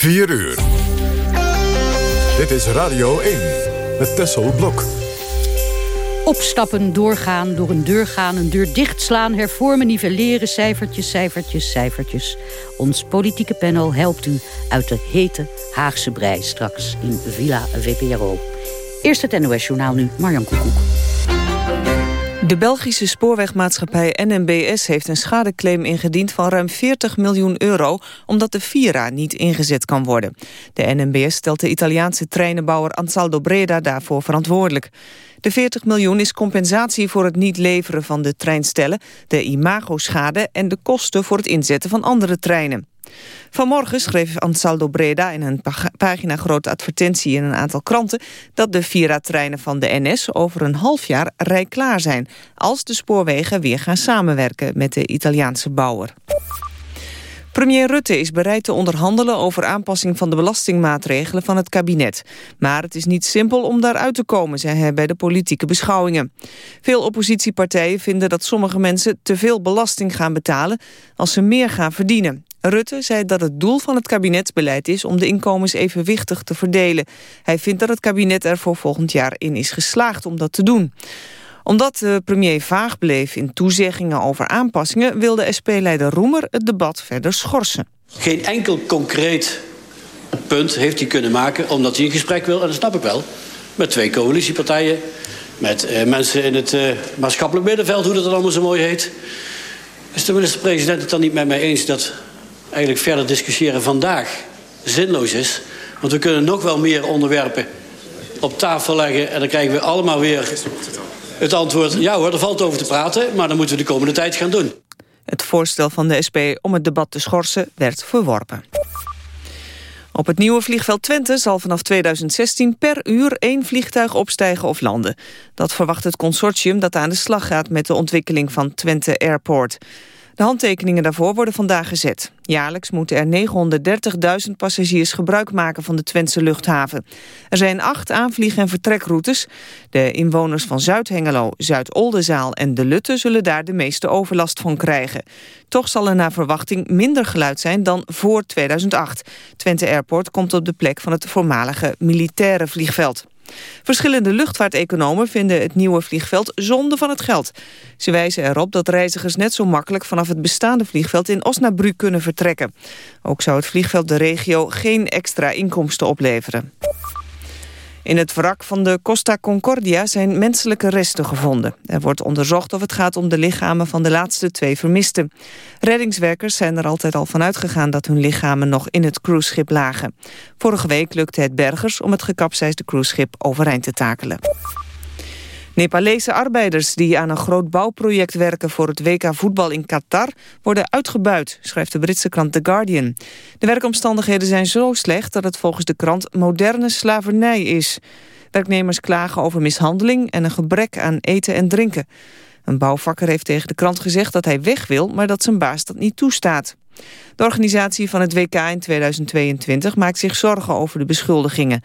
4 uur. Dit is Radio 1 met Tessel Blok. Opstappen, doorgaan, door een deur gaan, een deur dichtslaan... hervormen, nivelleren, cijfertjes, cijfertjes, cijfertjes. Ons politieke panel helpt u uit de hete Haagse brei... straks in Villa VPRO. Eerst het NOS-journaal nu, Marjan Koekoek. De Belgische spoorwegmaatschappij NMBS heeft een schadeclaim ingediend van ruim 40 miljoen euro, omdat de Vira niet ingezet kan worden. De NMBS stelt de Italiaanse treinenbouwer Ansaldo Breda daarvoor verantwoordelijk. De 40 miljoen is compensatie voor het niet leveren van de treinstellen, de imagoschade en de kosten voor het inzetten van andere treinen. Vanmorgen schreef Ansaldo Breda in een pagina grote advertentie in een aantal kranten dat de Vira-treinen van de NS over een half jaar rijklaar zijn, als de spoorwegen weer gaan samenwerken met de Italiaanse bouwer. Premier Rutte is bereid te onderhandelen over aanpassing van de belastingmaatregelen van het kabinet. Maar het is niet simpel om daaruit te komen, zei hij bij de politieke beschouwingen. Veel oppositiepartijen vinden dat sommige mensen te veel belasting gaan betalen als ze meer gaan verdienen. Rutte zei dat het doel van het kabinetsbeleid is om de inkomens evenwichtig te verdelen. Hij vindt dat het kabinet er voor volgend jaar in is geslaagd om dat te doen omdat de premier vaag bleef in toezeggingen over aanpassingen... wilde SP-leider Roemer het debat verder schorsen. Geen enkel concreet punt heeft hij kunnen maken... omdat hij een gesprek wil, en dat snap ik wel... met twee coalitiepartijen, met eh, mensen in het eh, maatschappelijk middenveld... hoe dat dan allemaal zo mooi heet. Is de minister-president het dan niet met mij eens... dat eigenlijk verder discussiëren vandaag zinloos is? Want we kunnen nog wel meer onderwerpen op tafel leggen... en dan krijgen we allemaal weer het antwoord, ja hoor, er valt over te praten... maar dan moeten we de komende tijd gaan doen. Het voorstel van de SP om het debat te schorsen werd verworpen. Op het nieuwe vliegveld Twente zal vanaf 2016 per uur één vliegtuig opstijgen of landen. Dat verwacht het consortium dat aan de slag gaat met de ontwikkeling van Twente Airport. De handtekeningen daarvoor worden vandaag gezet. Jaarlijks moeten er 930.000 passagiers gebruik maken van de Twentse luchthaven. Er zijn acht aanvlieg- en vertrekroutes. De inwoners van Zuid-Hengelo, Zuid-Oldenzaal en De Lutte... zullen daar de meeste overlast van krijgen. Toch zal er naar verwachting minder geluid zijn dan voor 2008. Twente Airport komt op de plek van het voormalige militaire vliegveld. Verschillende luchtvaarteconomen vinden het nieuwe vliegveld zonde van het geld. Ze wijzen erop dat reizigers net zo makkelijk vanaf het bestaande vliegveld in Osnabrück kunnen vertrekken. Ook zou het vliegveld de regio geen extra inkomsten opleveren. In het wrak van de Costa Concordia zijn menselijke resten gevonden. Er wordt onderzocht of het gaat om de lichamen van de laatste twee vermisten. Reddingswerkers zijn er altijd al van uitgegaan dat hun lichamen nog in het cruiseschip lagen. Vorige week lukte het bergers om het gekapseisde cruiseschip overeind te takelen. Nepalese arbeiders die aan een groot bouwproject werken voor het WK voetbal in Qatar worden uitgebuit, schrijft de Britse krant The Guardian. De werkomstandigheden zijn zo slecht dat het volgens de krant moderne slavernij is. Werknemers klagen over mishandeling en een gebrek aan eten en drinken. Een bouwvakker heeft tegen de krant gezegd dat hij weg wil, maar dat zijn baas dat niet toestaat. De organisatie van het WK in 2022 maakt zich zorgen over de beschuldigingen.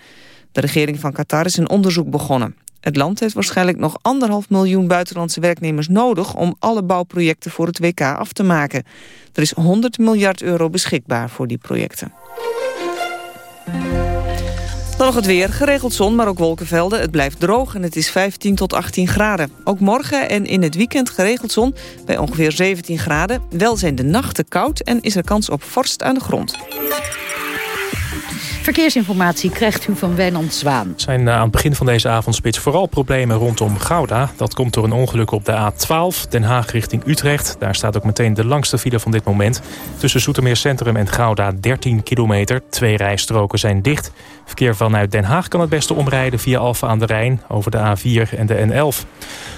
De regering van Qatar is een onderzoek begonnen. Het land heeft waarschijnlijk nog anderhalf miljoen buitenlandse werknemers nodig... om alle bouwprojecten voor het WK af te maken. Er is 100 miljard euro beschikbaar voor die projecten. Dan nog het weer. Geregeld zon, maar ook wolkenvelden. Het blijft droog en het is 15 tot 18 graden. Ook morgen en in het weekend geregeld zon bij ongeveer 17 graden. Wel zijn de nachten koud en is er kans op vorst aan de grond. Verkeersinformatie krijgt u van Wijnand Zwaan. Zijn eh, aan het begin van deze avondspits vooral problemen rondom Gouda. Dat komt door een ongeluk op de A12, Den Haag richting Utrecht. Daar staat ook meteen de langste file van dit moment. Tussen Zoetermeer Centrum en Gouda 13 kilometer. Twee rijstroken zijn dicht. Verkeer vanuit Den Haag kan het beste omrijden via Alphen aan de Rijn... over de A4 en de N11.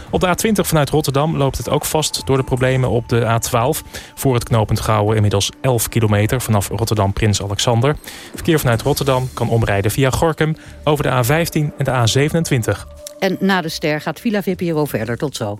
Op de A20 vanuit Rotterdam loopt het ook vast door de problemen op de A12. Voor het knooppunt Gouwen inmiddels 11 kilometer vanaf Rotterdam Prins Alexander. Verkeer vanuit Rotterdam kan omrijden via Gorkum over de A15 en de A27. En na de ster gaat Villa VPRO verder. Tot zo.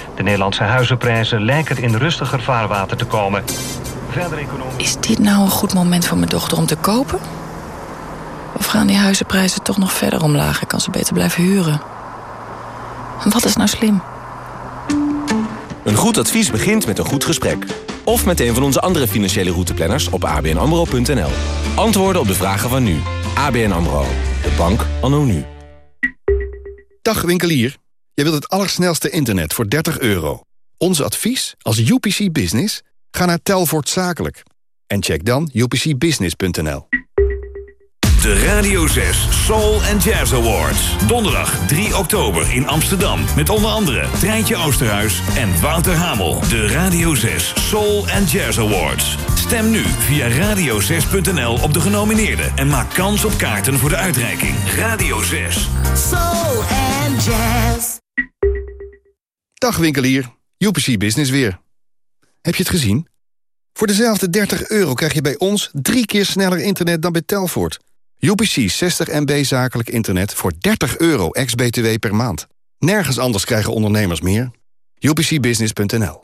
De Nederlandse huizenprijzen lijken in rustiger vaarwater te komen. Verder economie... Is dit nou een goed moment voor mijn dochter om te kopen? Of gaan die huizenprijzen toch nog verder omlaag? Ik kan ze beter blijven huren. Wat is nou slim? Een goed advies begint met een goed gesprek. Of met een van onze andere financiële routeplanners op abnamro.nl. Antwoorden op de vragen van nu. ABN AMRO. De bank anno nu. Dag winkelier. Jij wilt het allersnelste internet voor 30 euro. Ons advies als UPC Business? Ga naar Telvoort Zakelijk. En check dan upcbusiness.nl. De Radio 6 Soul and Jazz Awards. Donderdag 3 oktober in Amsterdam. Met onder andere Treintje Oosterhuis en Wouter Hamel. De Radio 6 Soul and Jazz Awards. Stem nu via radio6.nl op de genomineerden. En maak kans op kaarten voor de uitreiking. Radio 6. Soul and Jazz. Dag winkelier. UPC Business weer. Heb je het gezien? Voor dezelfde 30 euro krijg je bij ons drie keer sneller internet dan bij Telfort. UPC 60 MB zakelijk internet voor 30 euro ex-BTW per maand. Nergens anders krijgen ondernemers meer. UPCbusiness.nl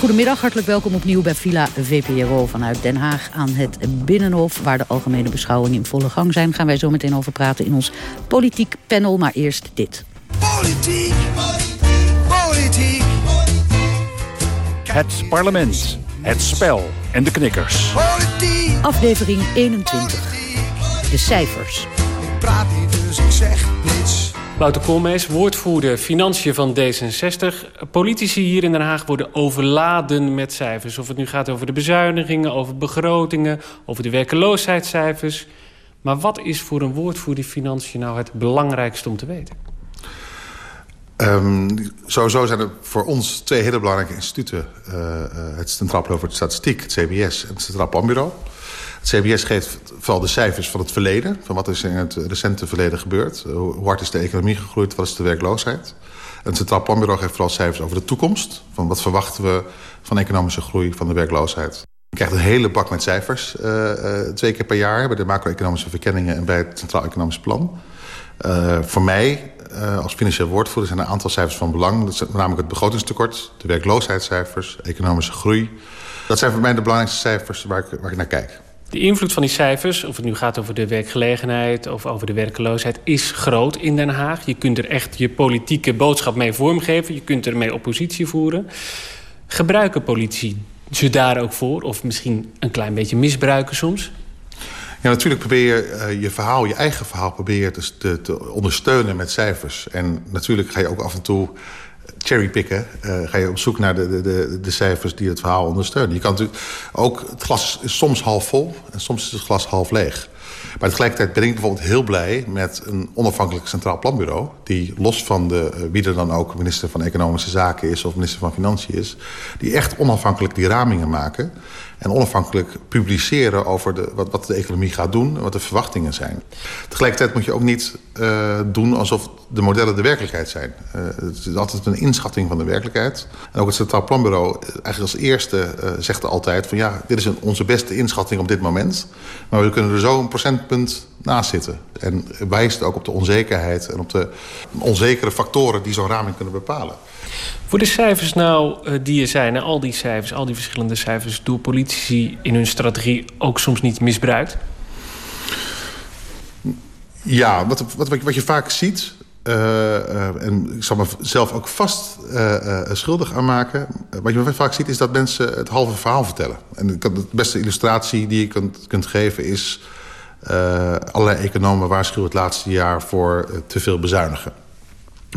Goedemiddag, hartelijk welkom opnieuw bij Villa VPRO vanuit Den Haag aan het Binnenhof, waar de algemene beschouwingen in volle gang zijn. Gaan wij zo meteen over praten in ons politiek panel, maar eerst dit. Politiek, politiek. Het parlement, het spel en de knikkers. Politiek. Aflevering 21. De cijfers. Ik praat niet, dus ik zeg niets. Wouter Koolmees, woordvoerder Financiën van D66. Politici hier in Den Haag worden overladen met cijfers. Of het nu gaat over de bezuinigingen, over begrotingen... over de werkeloosheidscijfers. Maar wat is voor een woordvoerder Financiën nou het belangrijkste om te weten? Um, sowieso zijn er voor ons twee hele belangrijke instituten. Uh, het Centraal Bureau voor de Statistiek, het CBS... en het Centraal Planbureau. Het CBS geeft vooral de cijfers van het verleden. Van wat is in het recente verleden gebeurd. Hoe hard is de economie gegroeid, wat is de werkloosheid. En het Centraal Planbureau geeft vooral cijfers over de toekomst. Van wat verwachten we van economische groei, van de werkloosheid. Je krijgt een hele bak met cijfers. Uh, uh, twee keer per jaar bij de macro-economische verkenningen... en bij het Centraal Economisch Plan. Voor mij als financieel woordvoerder zijn er een aantal cijfers van belang. Dat zijn namelijk het begrotingstekort, de werkloosheidscijfers, economische groei. Dat zijn voor mij de belangrijkste cijfers waar ik, waar ik naar kijk. De invloed van die cijfers, of het nu gaat over de werkgelegenheid of over de werkeloosheid, is groot in Den Haag. Je kunt er echt je politieke boodschap mee vormgeven. Je kunt ermee oppositie voeren. Gebruiken politici ze daar ook voor? Of misschien een klein beetje misbruiken soms? Ja, natuurlijk probeer je uh, je verhaal, je eigen verhaal... probeer te, te, ondersteunen met cijfers. En natuurlijk ga je ook af en toe cherrypicken. Uh, ga je op zoek naar de, de, de, cijfers die het verhaal ondersteunen. Je kan natuurlijk ook... Het glas is soms half vol en soms is het glas half leeg. Maar tegelijkertijd ben ik bijvoorbeeld heel blij met een onafhankelijk centraal planbureau... die los van de, uh, wie er dan ook minister van Economische Zaken is... of minister van Financiën is... die echt onafhankelijk die ramingen maken... en onafhankelijk publiceren over de, wat, wat de economie gaat doen... en wat de verwachtingen zijn. Tegelijkertijd moet je ook niet uh, doen alsof de modellen de werkelijkheid zijn. Uh, het is altijd een inschatting van de werkelijkheid. En ook het Centraal Planbureau eigenlijk als eerste uh, zegt altijd... van ja, dit is een, onze beste inschatting op dit moment... maar we kunnen er zo een procentpunt naast zitten. En wijst ook op de onzekerheid en op de onzekere factoren... die zo'n raming kunnen bepalen. Voor de cijfers nou die er zijn, al die cijfers, al die verschillende cijfers... door politici in hun strategie ook soms niet misbruikt? Ja, wat, wat, wat je vaak ziet... Uh, uh, en ik zal mezelf ook vast uh, schuldig aan maken. wat je vaak ziet is dat mensen het halve verhaal vertellen. En de beste illustratie die je kunt, kunt geven is... Allerlei economen waarschuwen het laatste jaar voor te veel bezuinigen.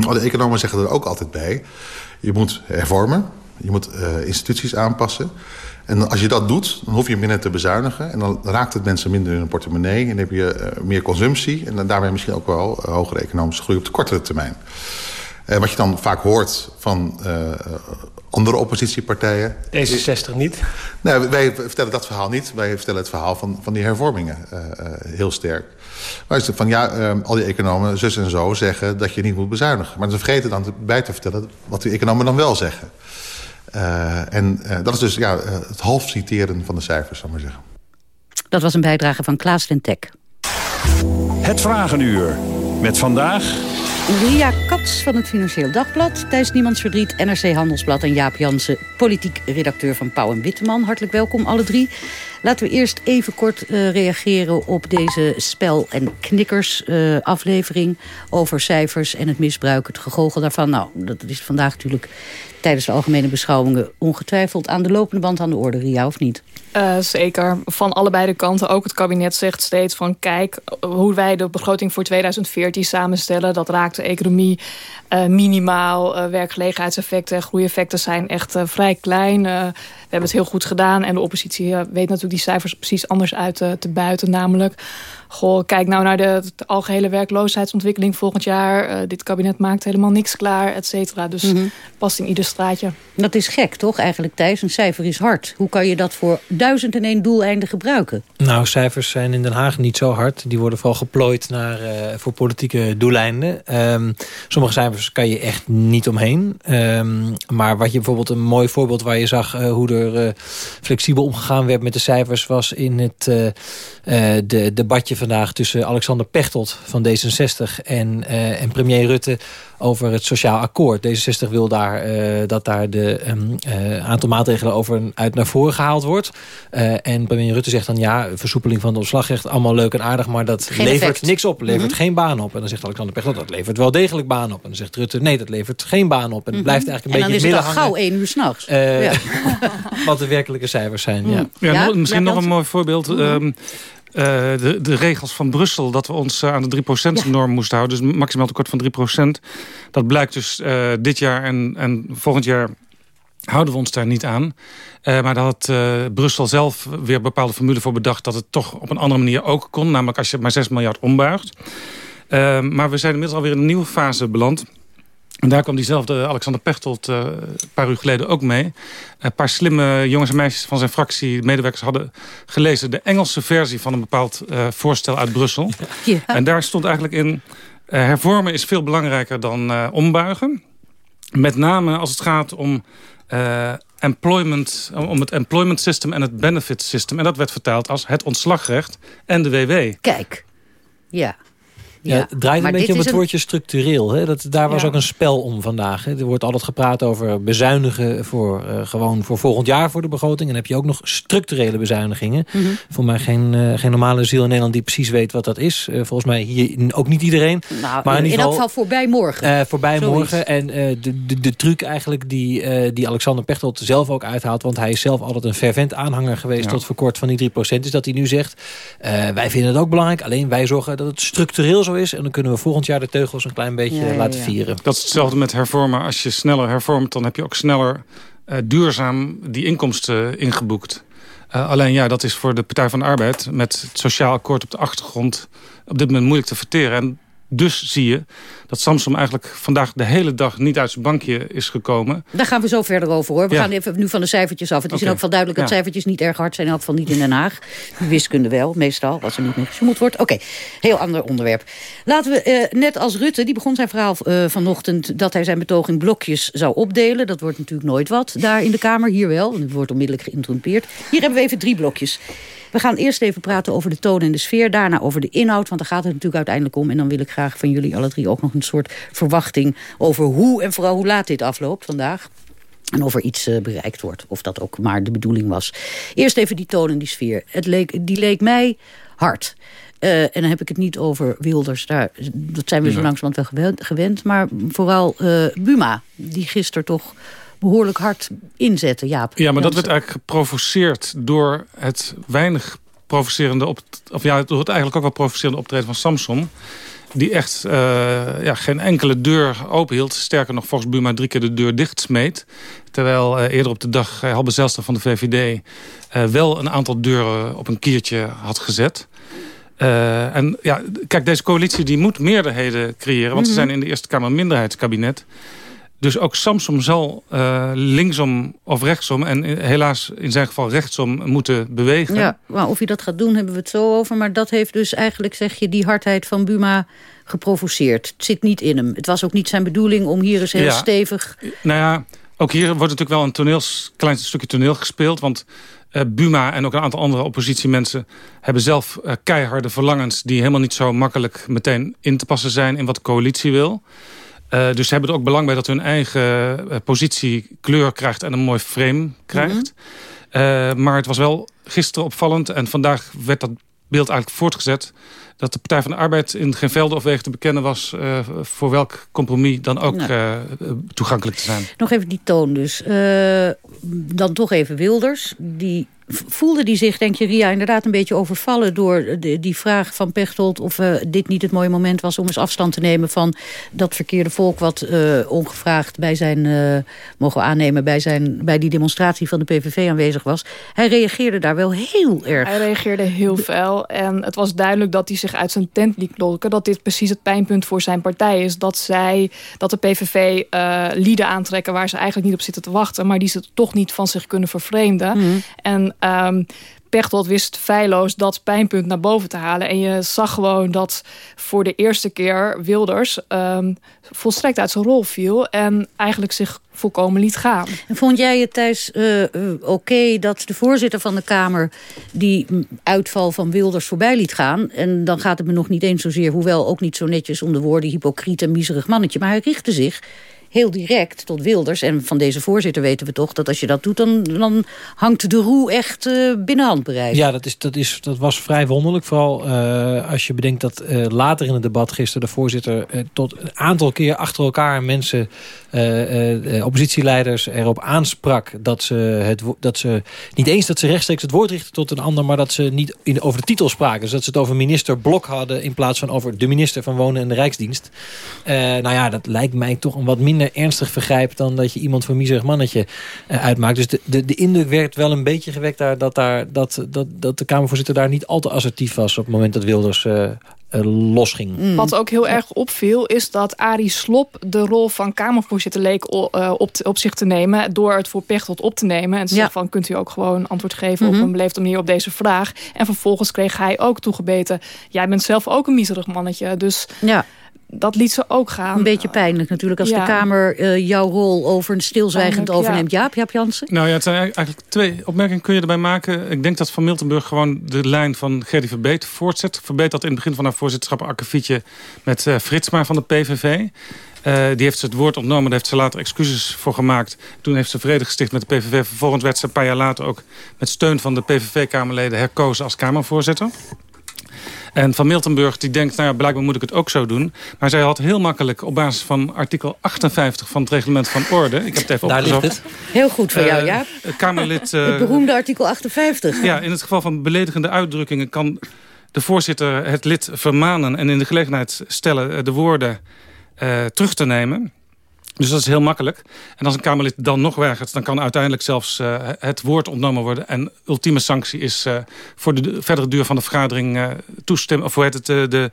Maar de economen zeggen er ook altijd bij... je moet hervormen, je moet uh, instituties aanpassen... En als je dat doet, dan hoef je minder te bezuinigen. En dan raakt het mensen minder in hun portemonnee. En dan heb je uh, meer consumptie. En dan daarmee misschien ook wel uh, hogere economische groei op de kortere termijn. Uh, wat je dan vaak hoort van andere oppositiepartijen. D66 niet? Nee, wij vertellen dat verhaal niet. Wij vertellen het verhaal van, van die hervormingen heel sterk. Maar is van ja, al die economen, zus en zo, zeggen dat je niet moet bezuinigen. Maar ze vergeten dan bij te vertellen wat die economen dan wel zeggen. Uh, en uh, dat is dus ja, uh, het half citeren van de cijfers, zal ik maar zeggen. Dat was een bijdrage van Klaas Tentek. Het Vragenuur. Met vandaag... Ria Kats van het Financieel Dagblad, Thijs Niemands Verdriet, NRC Handelsblad en Jaap Jansen, politiek redacteur van Pauw en Witteman. Hartelijk welkom alle drie. Laten we eerst even kort uh, reageren op deze spel- en knikkers uh, aflevering over cijfers en het misbruik, het gegogel daarvan. Nou, dat is vandaag natuurlijk tijdens de algemene beschouwingen ongetwijfeld aan de lopende band aan de orde, Ria, of niet? Uh, zeker. Van allebei de kanten. Ook het kabinet zegt steeds van... kijk, hoe wij de begroting voor 2014 samenstellen... dat raakt de economie uh, minimaal. Uh, werkgelegenheidseffecten en groeieffecten zijn echt vrij klein. we hebben het heel goed gedaan. En de oppositie weet natuurlijk die cijfers precies anders uit te buiten. Namelijk goh, kijk nou naar de, de algehele werkloosheidsontwikkeling volgend jaar. Dit kabinet maakt helemaal niks klaar, et cetera. Dus mm -hmm. past in ieder straatje. Dat is gek, toch, eigenlijk, Thijs? Een cijfer is hard. Hoe kan je dat voor duizend en één doeleinden gebruiken? Nou, cijfers zijn in Den Haag niet zo hard. Die worden vooral geplooid naar, uh, voor politieke doeleinden. Um, sommige cijfers kan je echt niet omheen. Um, maar wat je bijvoorbeeld een mooi voorbeeld waar je zag... Uh, hoe er flexibel omgegaan werd met de cijfers... was in het de debatje vandaag tussen Alexander Pechtold van D66 en, uh, en premier Rutte over het sociaal akkoord. D66 wil daar, uh, dat daar de um, uh, aantal maatregelen over uit naar voren gehaald wordt. Uh, en premier Rutte zegt dan ja, versoepeling van het opslagrecht, allemaal leuk en aardig, maar dat geen levert effect. niks op, levert Mm -hmm. geen baan op. En dan zegt Alexander Pechtold, dat levert wel degelijk baan op. En dan zegt Rutte, nee, dat levert geen baan op. En het blijft eigenlijk een Mhm. en beetje dan in is het het midden al gauw één uur s'nachts. Uh, wat de werkelijke cijfers zijn, ja. Ja, Ja, nog- misschien ja, nog een mooi voorbeeld. Um, uh, de, de regels van Brussel, dat we ons uh, aan de 3%-norm moesten houden. Dus maximaal tekort van 3%. Dat blijkt dus uh, dit jaar en, en volgend jaar houden we ons daar niet aan. Uh, maar daar had uh, Brussel zelf weer bepaalde formule voor bedacht... dat het toch op een andere manier ook kon. Namelijk als je maar 6 miljard ombuigt. Uh, maar we zijn inmiddels alweer in een nieuwe fase beland... En daar kwam diezelfde Alexander Pechtold uh, een paar uur geleden ook mee. Een paar slimme jongens en meisjes van zijn fractie, medewerkers, hadden gelezen de Engelse versie van een bepaald uh, voorstel uit Brussel. Ja. En daar stond eigenlijk in, uh, hervormen is veel belangrijker dan ombuigen. Met name als het gaat om, employment, om het employment system en het benefit system. En dat werd vertaald als het ontslagrecht en de WW. Kijk, ja. Ja, het draait maar een beetje om het een- woordje structureel. Hè? Dat, daar was Ja. ook een spel om vandaag. Hè? Er wordt altijd gepraat over bezuinigen voor, eh, gewoon voor volgend jaar voor de begroting. En dan heb je ook nog structurele bezuinigingen. Mhm. Voor mij geen, eh, geen normale ziel in Nederland die precies weet wat dat is. Eh, volgens mij hier ook niet iedereen. Nou, maar in, elk geval voorbij morgen. eh, voorbij Zoiets. morgen. En eh, de, de, de truc eigenlijk die, eh, die Alexander Pechtold zelf ook uithaalt... want hij is zelf altijd een fervent aanhanger geweest... Ja. tot voor kort van die 3%, is dat hij nu zegt... eh, wij vinden het ook belangrijk, alleen wij zorgen dat het structureel zo is... en dan kunnen we volgend jaar de teugels een klein beetje Ja, ja, laten vieren. Dat is hetzelfde met hervormen. Als je sneller hervormt, dan heb je ook sneller uh, duurzaam die inkomsten ingeboekt. Uh, alleen ja, dat is voor de Partij van de Arbeid... met het sociaal akkoord op de achtergrond... op dit moment moeilijk te verteren. En dus zie je dat Samsung eigenlijk vandaag de hele dag... niet uit zijn bankje is gekomen. Daar gaan we zo verder over hoor. We Ja. gaan even nu van de cijfertjes af. Het is in elk geval duidelijk dat Ja. cijfertjes niet erg hard zijn. In elk geval niet in Den Haag. De wiskunde wel, meestal, als er niet meer gesjoemeld wordt. Oké, heel ander onderwerp. Laten we, eh, net als Rutte, die begon zijn verhaal eh, vanochtend... dat hij zijn betoog in blokjes zou opdelen. Dat wordt natuurlijk nooit wat daar in de Kamer. Hier wel, want het wordt onmiddellijk geïnterrumpeerd. Hier hebben we even drie blokjes. We gaan eerst even praten over de toon en de sfeer. Daarna over de inhoud, want daar gaat het natuurlijk uiteindelijk om. En dan wil ik graag van jullie alle drie ook nog een soort verwachting... over hoe en vooral hoe laat dit afloopt vandaag. En of er iets eh, bereikt wordt. Of dat ook maar de bedoeling was. Eerst even die toon en die sfeer. Het leek, die leek mij hard. Eh, en dan heb ik het niet over Wilders. Daar, dat zijn we zo langzamerhand wel gewend, gewend. Maar vooral eh, Buma, die gisteren toch behoorlijk hard inzette. Jaap. Ja, maar dat werd eigenlijk geprovoceerd door het weinig provocerende... Op, of ja, door het eigenlijk ook wel provocerende optreden van Samson... die echt uh, ja, geen enkele deur openhield. Sterker nog, volgens Buma drie keer de deur dicht smeet. Terwijl uh, eerder op de dag uh, Halbe Zijlstra van de VVD... wel een aantal deuren op een kiertje had gezet... En ja, kijk, deze coalitie die moet meerderheden creëren. Want mm -hmm. ze zijn in de Eerste Kamer een minderheidskabinet. Dus ook Samsom zal uh, linksom of rechtsom... en helaas in zijn geval rechtsom moeten bewegen. Ja, maar of hij dat gaat doen, hebben we het zo over. Maar dat heeft dus eigenlijk, zeg je, die hardheid van Buma geprovoceerd. Het zit niet in hem. Het was ook niet zijn bedoeling om hier eens heel ja. stevig... Nou ja, ook hier wordt natuurlijk wel een toneels, klein stukje toneel gespeeld. Want uh, Buma en ook een aantal andere oppositiemensen... hebben zelf uh, keiharde verlangens... die helemaal niet zo makkelijk meteen in te passen zijn... in wat de coalitie wil. Uh, dus ze hebben er ook belang bij dat hun eigen positie kleur krijgt... en een mooi frame krijgt. Mm -hmm. maar het was wel gisteren opvallend... en vandaag werd dat beeld eigenlijk voortgezet... dat de Partij van de Arbeid in geen velden of wegen te bekennen was... Voor welk compromis dan ook nou. toegankelijk te zijn. Nog even die toon dus. Dan toch even Wilders. Die voelde die zich, denk je, Ria, inderdaad een beetje overvallen... door de, die vraag van Pechtold of uh, dit niet het mooie moment was... om eens afstand te nemen van dat verkeerde volk... wat uh, ongevraagd bij zijn, uh, mogen we aannemen, bij, zijn, bij die demonstratie van de PVV aanwezig was. Hij reageerde daar wel heel erg. Hij reageerde heel fel en het was duidelijk dat hij zich uit zijn tent liet lokken... dat dit precies het pijnpunt voor zijn partij is. Dat, zij, dat de PVV lieden aantrekken waar ze eigenlijk niet op zitten te wachten... maar die ze toch niet van zich kunnen vervreemden. Mm. En Um, Pechtold wist feilloos dat pijnpunt naar boven te halen. En je zag gewoon dat voor de eerste keer Wilders um, volstrekt uit zijn rol viel. En eigenlijk zich volkomen liet gaan. En vond jij het Thijs uh, uh, oké okay dat de voorzitter van de Kamer... die uitval van Wilders voorbij liet gaan? En dan gaat het me nog niet eens zozeer... hoewel ook niet zo netjes om de woorden hypocriet en miserig mannetje... maar hij richtte zich heel direct tot Wilders. En van deze voorzitter weten we toch dat als je dat doet... dan, dan hangt de roe echt uh, binnen handbereik. Ja, dat, is, dat, is, dat was vrij wonderlijk. Vooral uh, als je bedenkt dat uh, later in het debat gisteren... de voorzitter tot een aantal keer achter elkaar mensen... oppositieleiders erop aansprak dat ze, het, dat ze... niet eens dat ze rechtstreeks het woord richten tot een ander... maar dat ze niet in, over de titel spraken. Dus dat ze het over minister Blok hadden... in plaats van over de minister van Wonen en de Rijksdienst. nou ja, dat lijkt mij toch een wat minder ernstig vergrijp... dan dat je iemand voor miserig mannetje uh, uitmaakt. Dus de, de, de indruk werd wel een beetje gewekt daar, dat, daar, dat, dat, dat de Kamervoorzitter daar niet al te assertief was... op het moment dat Wilders losging. Mm. Wat ook heel erg opviel is dat Arie Slop de rol van Kamervoorzitter leek uh, op, op zich te nemen... door het voor Pechtold op te nemen. En te ja. zeggen van, kunt u ook gewoon antwoord geven mm -hmm. op een beleefde manier op deze vraag. En vervolgens kreeg hij ook toegebeten... jij bent zelf ook een miserig mannetje. Dus... Ja dat liet ze ook gaan. Een beetje pijnlijk natuurlijk als ja. de Kamer uh, jouw rol over een stilzwijgend pijnlijk, overneemt. Ja. Jaap, Jaap Jansen? Nou ja, het zijn eigenlijk twee opmerkingen kun je erbij maken. Ik denk dat Van Miltenburg gewoon de lijn van Gerdy Verbeet voortzet. Verbeet dat in het begin van haar voorzitterschap een akkefietje met uh, Fritsma van de PVV. Uh, die heeft ze het woord ontnomen, daar heeft ze later excuses voor gemaakt. Toen heeft ze vrede gesticht met de PVV. Vervolgens werd ze een paar jaar later ook met steun van de PVV-kamerleden herkozen als Kamervoorzitter. En Van Miltenburg die denkt, nou ja, blijkbaar moet ik het ook zo doen. Maar zij had heel makkelijk op basis van artikel 58 van het reglement van orde... ik heb het even Daar opgezocht. Ligt het. Heel goed voor jou, ja. Uh, Kamerlid... Uh, het beroemde artikel 58. Ja, in het geval van beledigende uitdrukkingen... kan de voorzitter het lid vermanen en in de gelegenheid stellen... de woorden uh, terug te nemen... Dus dat is heel makkelijk. En als een Kamerlid dan nog weigert... dan kan uiteindelijk zelfs uh, het woord ontnomen worden. En ultieme sanctie is uh, voor de verdere duur van de vergadering uh, toestemmen... of hoe heet het, de,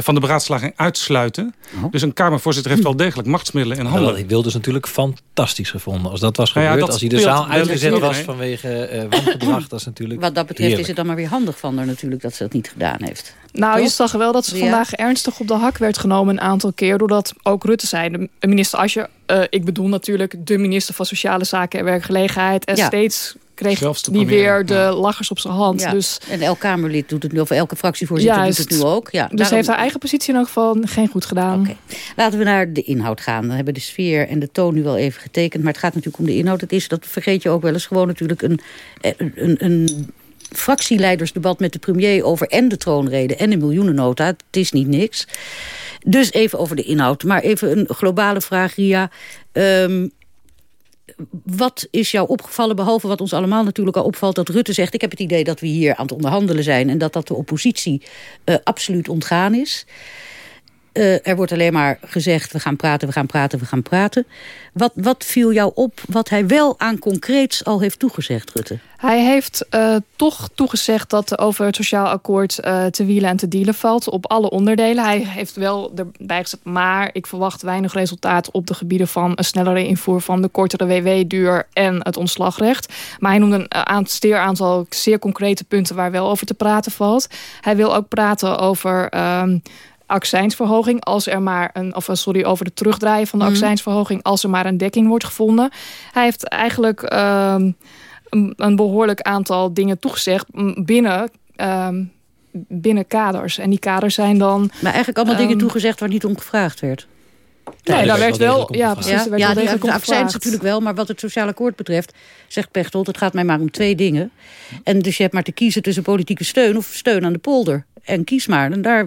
van de beraadslaging uitsluiten. Oh. Dus een Kamervoorzitter heeft wel degelijk machtsmiddelen in handen. Ik wilde dus natuurlijk fantastisch gevonden. Als dat was gebeurd, nou ja, dat als hij de zaal uitgezet was vanwege wangedrag... dat is natuurlijk Wat dat betreft heerlijk. is het dan maar weer handig van haar natuurlijk... dat ze dat niet gedaan heeft. Nou, Toch? je zag wel dat ze ja. vandaag ernstig op de hak werd genomen een aantal keer. Doordat ook Rutte zei, de minister Asje, uh, ik bedoel natuurlijk de minister van Sociale Zaken en Werkgelegenheid. En ja. steeds kreeg die weer de ja. lachers op zijn hand. Ja. Dus, en elk Kamerlid doet het nu, of elke fractievoorzitter Juist. doet het nu ook. Ja, dus daarom... heeft haar eigen positie in elk geval geen goed gedaan. Okay. Laten we naar de inhoud gaan. We hebben de sfeer en de toon nu wel even getekend. Maar het gaat natuurlijk om de inhoud. Het is, dat vergeet je ook wel eens, gewoon natuurlijk een, een, een fractieleidersdebat met de premier over en de troonrede en de miljoenennota. Het is niet niks. Dus even over de inhoud. Maar even een globale vraag, Ria. Um, wat is jou opgevallen, behalve wat ons allemaal natuurlijk al opvalt... dat Rutte zegt, ik heb het idee dat we hier aan het onderhandelen zijn... en dat dat de oppositie uh, absoluut ontgaan is... Uh, er wordt alleen maar gezegd, we gaan praten, we gaan praten, we gaan praten. Wat, wat viel jou op wat hij wel aan concreets al heeft toegezegd, Rutte? Hij heeft uh, toch toegezegd dat over het sociaal akkoord uh, te wielen en te dealen valt. Op alle onderdelen. Hij heeft wel erbij gezegd, maar ik verwacht weinig resultaat op de gebieden van een snellere invoer van de kortere WW-duur en het ontslagrecht. Maar hij noemde een zeer aantal zeer concrete punten waar wel over te praten valt. Hij wil ook praten over... Accijnsverhoging als er maar een of sorry over de terugdraaien van de mm. accijnsverhoging als er maar een dekking wordt gevonden. Hij heeft eigenlijk um, een, een, behoorlijk aantal dingen toegezegd binnen um, binnen kaders. En die kaders zijn dan... Maar eigenlijk allemaal um, dingen toegezegd waar niet om gevraagd werd. Nee, ja, daar werd wel, ja, precies. Ja, werd ja, wel de accijns natuurlijk wel, maar wat het sociaal akkoord betreft, zegt Pechtold, het gaat mij maar om twee dingen. En dus je hebt maar te kiezen tussen politieke steun of steun aan de polder en kies maar. En daar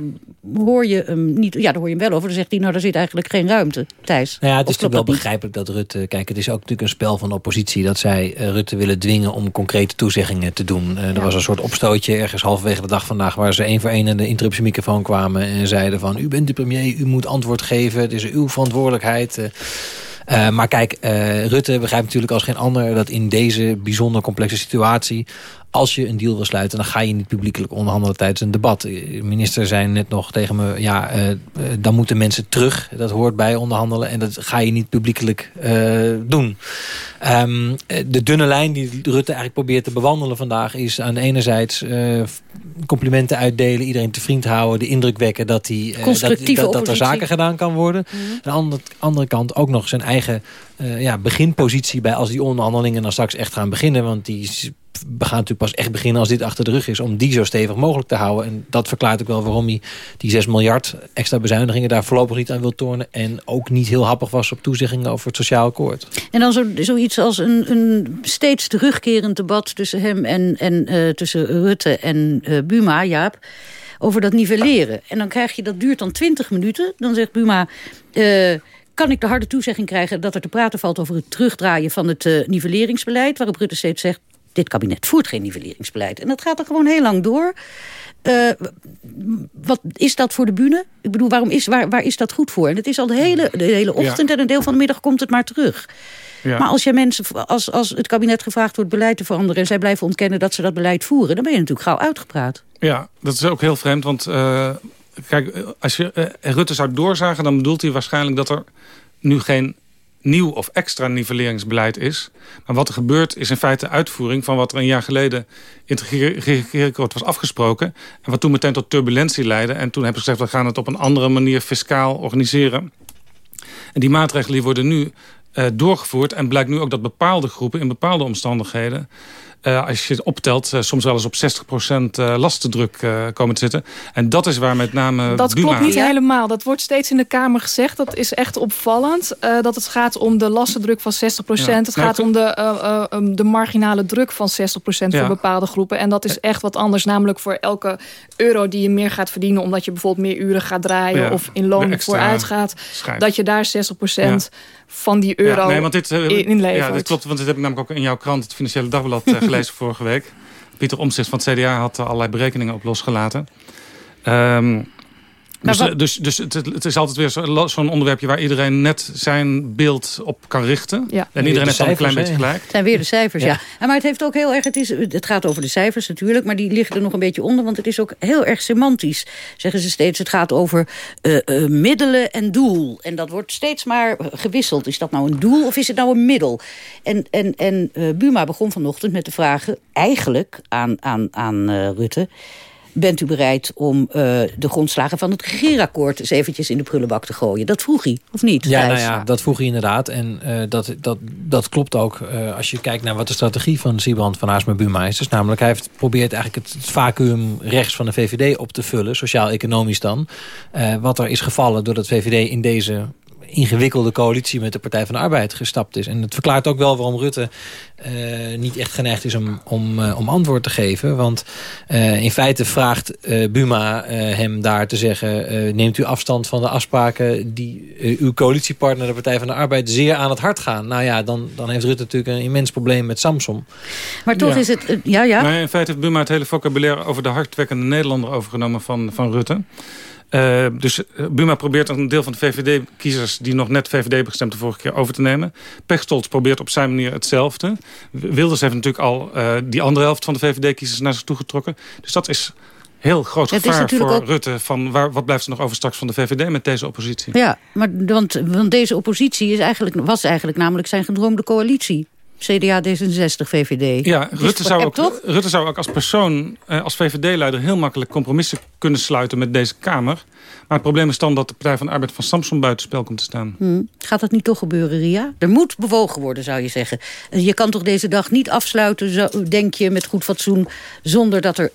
hoor je hem niet. Ja, daar hoor je hem wel over. Dan zegt hij, nou, daar zit eigenlijk geen ruimte, Thijs. Nou ja, het is natuurlijk wel begrijpelijk dat Rutte... Kijk, het is ook natuurlijk een spel van de oppositie... dat zij uh, Rutte willen dwingen om concrete toezeggingen te doen. Uh, er was een soort opstootje ergens halverwege de dag vandaag... waar ze één voor één in de interruptiemicrofoon kwamen... en zeiden van, u bent de premier, u moet antwoord geven. Het is uw verantwoordelijkheid... Uh, uh, maar kijk, uh, Rutte begrijpt natuurlijk als geen ander... dat in deze bijzonder complexe situatie als je een deal wil sluiten, dan ga je niet publiekelijk onderhandelen tijdens een debat. De minister zei net nog tegen me, ja, uh, dan moeten mensen terug. Dat hoort bij onderhandelen en dat ga je niet publiekelijk uh, doen. Um, de dunne lijn die Rutte eigenlijk probeert te bewandelen vandaag... is aan de enerzijds uh, complimenten uitdelen, iedereen te vriend houden... de indruk wekken dat, die, dat, dat, dat, er zaken gedaan kan worden. Mm -hmm. Aan de andere kant ook nog zijn eigen ja, beginpositie... bij als die onderhandelingen dan straks echt gaan beginnen. Want die we gaan natuurlijk pas echt beginnen als dit achter de rug is... om die zo stevig mogelijk te houden. En dat verklaart ook wel waarom hij die 6 miljard extra bezuinigingen... daar voorlopig niet aan wil tornen. En ook niet heel happig was op toezeggingen over het sociaal akkoord. En dan zo, zoiets als een, een steeds terugkerend debat tussen hem en, en uh, tussen Rutte en uh, Buma, Jaap... over dat nivelleren. En dan krijg je, dat duurt dan 20 minuten. Dan zegt Buma... Uh, kan ik de harde toezegging krijgen dat er te praten valt over het terugdraaien van het uh, nivelleringsbeleid. Waarop Rutte steeds zegt, dit kabinet voert geen nivelleringsbeleid. En dat gaat er gewoon heel lang door. Uh, wat is dat voor de bühne? Ik bedoel, waarom is, waar, waar is dat goed voor? En het is al de hele, de hele ochtend ja. en een deel van de middag komt het maar terug. Ja. Maar als, je mensen, als, als het kabinet gevraagd wordt beleid te veranderen... en zij blijven ontkennen dat ze dat beleid voeren... dan ben je natuurlijk gauw uitgepraat. Ja, dat is ook heel vreemd, want... Uh, kijk, als je uh, Rutte zou doorzagen... dan bedoelt hij waarschijnlijk dat er nu geen nieuw of extra nivelleringsbeleid is. Maar wat er gebeurt is in feite uitvoering van wat er een jaar geleden in het regeerakkoord was afgesproken. En wat toen meteen tot turbulentie leidde. En toen hebben ze gezegd we gaan het op een andere manier fiscaal organiseren. En die maatregelen worden nu uh, doorgevoerd. En blijkt nu ook dat bepaalde groepen in bepaalde omstandigheden uh, als je het optelt, uh, soms wel eens op 60% uh, lastendruk komen te zitten. En dat is waar met name Dat Buma... klopt niet helemaal. Dat wordt steeds in de Kamer gezegd. Dat is echt opvallend. dat het gaat om de lastendruk van 60%. Ja. Het gaat om de, um, de marginale druk van 60% ja. voor bepaalde groepen. En dat is echt wat anders. Namelijk voor elke euro die je meer gaat verdienen... omdat je bijvoorbeeld meer uren gaat draaien... Ja. of in loon vooruit gaat... Dat je daar 60% van die euro ja, nee, want dit, uh, inlevert. Ja, dit klopt, want dit heb ik namelijk ook in jouw krant... het Financiële Dagblad uh, gelezen vorige week. Pieter Omtzigt van het CDA had uh, allerlei berekeningen op losgelaten. Um, dus, dus, dus het, het, is altijd weer zo'n zo onderwerpje waar iedereen net zijn beeld op kan richten. Ja. En iedereen heeft dan een klein beetje gelijk. Het zijn weer de cijfers, ja. ja. En maar het heeft ook heel erg, het, is, het gaat over de cijfers natuurlijk, maar die liggen er nog een beetje onder, want het is ook heel erg semantisch. Zeggen ze steeds, het gaat over uh, uh, middelen en doel. En dat wordt steeds maar gewisseld. Is dat nou een doel of is het nou een middel? En, en, en uh, Buma begon vanochtend met de vragen, eigenlijk aan, aan, aan Rutte bent u bereid om uh, de grondslagen van het regeerakkoord... eens eventjes in de prullenbak te gooien? Dat vroeg hij, of niet? Ja, nou ja, dat vroeg hij inderdaad. En uh, dat, dat, dat klopt ook uh, als je kijkt naar wat de strategie van Siebrand van Aarsma Buma is. Dus namelijk, hij heeft probeert eigenlijk het, het vacuüm rechts van de VVD op te vullen. Sociaal-economisch dan. wat er is gevallen doordat VVD in deze ingewikkelde coalitie met de Partij van de Arbeid gestapt is. En het verklaart ook wel waarom Rutte niet echt geneigd is om, om, om antwoord te geven. Want in feite vraagt Buma hem daar te zeggen... neemt u afstand van de afspraken die uw coalitiepartner... de Partij van de Arbeid zeer aan het hart gaan. Nou ja, dan, dan heeft Rutte natuurlijk een immens probleem met Samson. Maar toch is het... ja, ja. Maar in feite heeft Buma het hele vocabulaire over de hardwekkende Nederlander overgenomen van, van Rutte. Uh, dus Buma probeert een deel van de VVD-kiezers... die nog net VVD hebben gestemd de vorige keer over te nemen. Pechtold probeert op zijn manier hetzelfde. Wilders heeft natuurlijk al uh, die andere helft van de VVD-kiezers naar zich toegetrokken. Dus dat is heel groot gevaar voor ook... Rutte. Van waar, wat blijft er nog over straks van de VVD met deze oppositie? Ja, maar want, want deze oppositie is eigenlijk, was eigenlijk namelijk zijn gedroomde coalitie. CDA, D66, VVD. Ja, Rutte zou, ook, Rutte zou ook als persoon, eh, als VVD-leider... heel makkelijk compromissen kunnen sluiten met deze Kamer. Maar het probleem is dan dat de Partij van de Arbeid van Samson buitenspel komt te staan. Hmm. Gaat dat niet toch gebeuren, Ria? Er moet bewogen worden, zou je zeggen. Je kan toch deze dag niet afsluiten, zo, denk je, met goed fatsoen... zonder dat er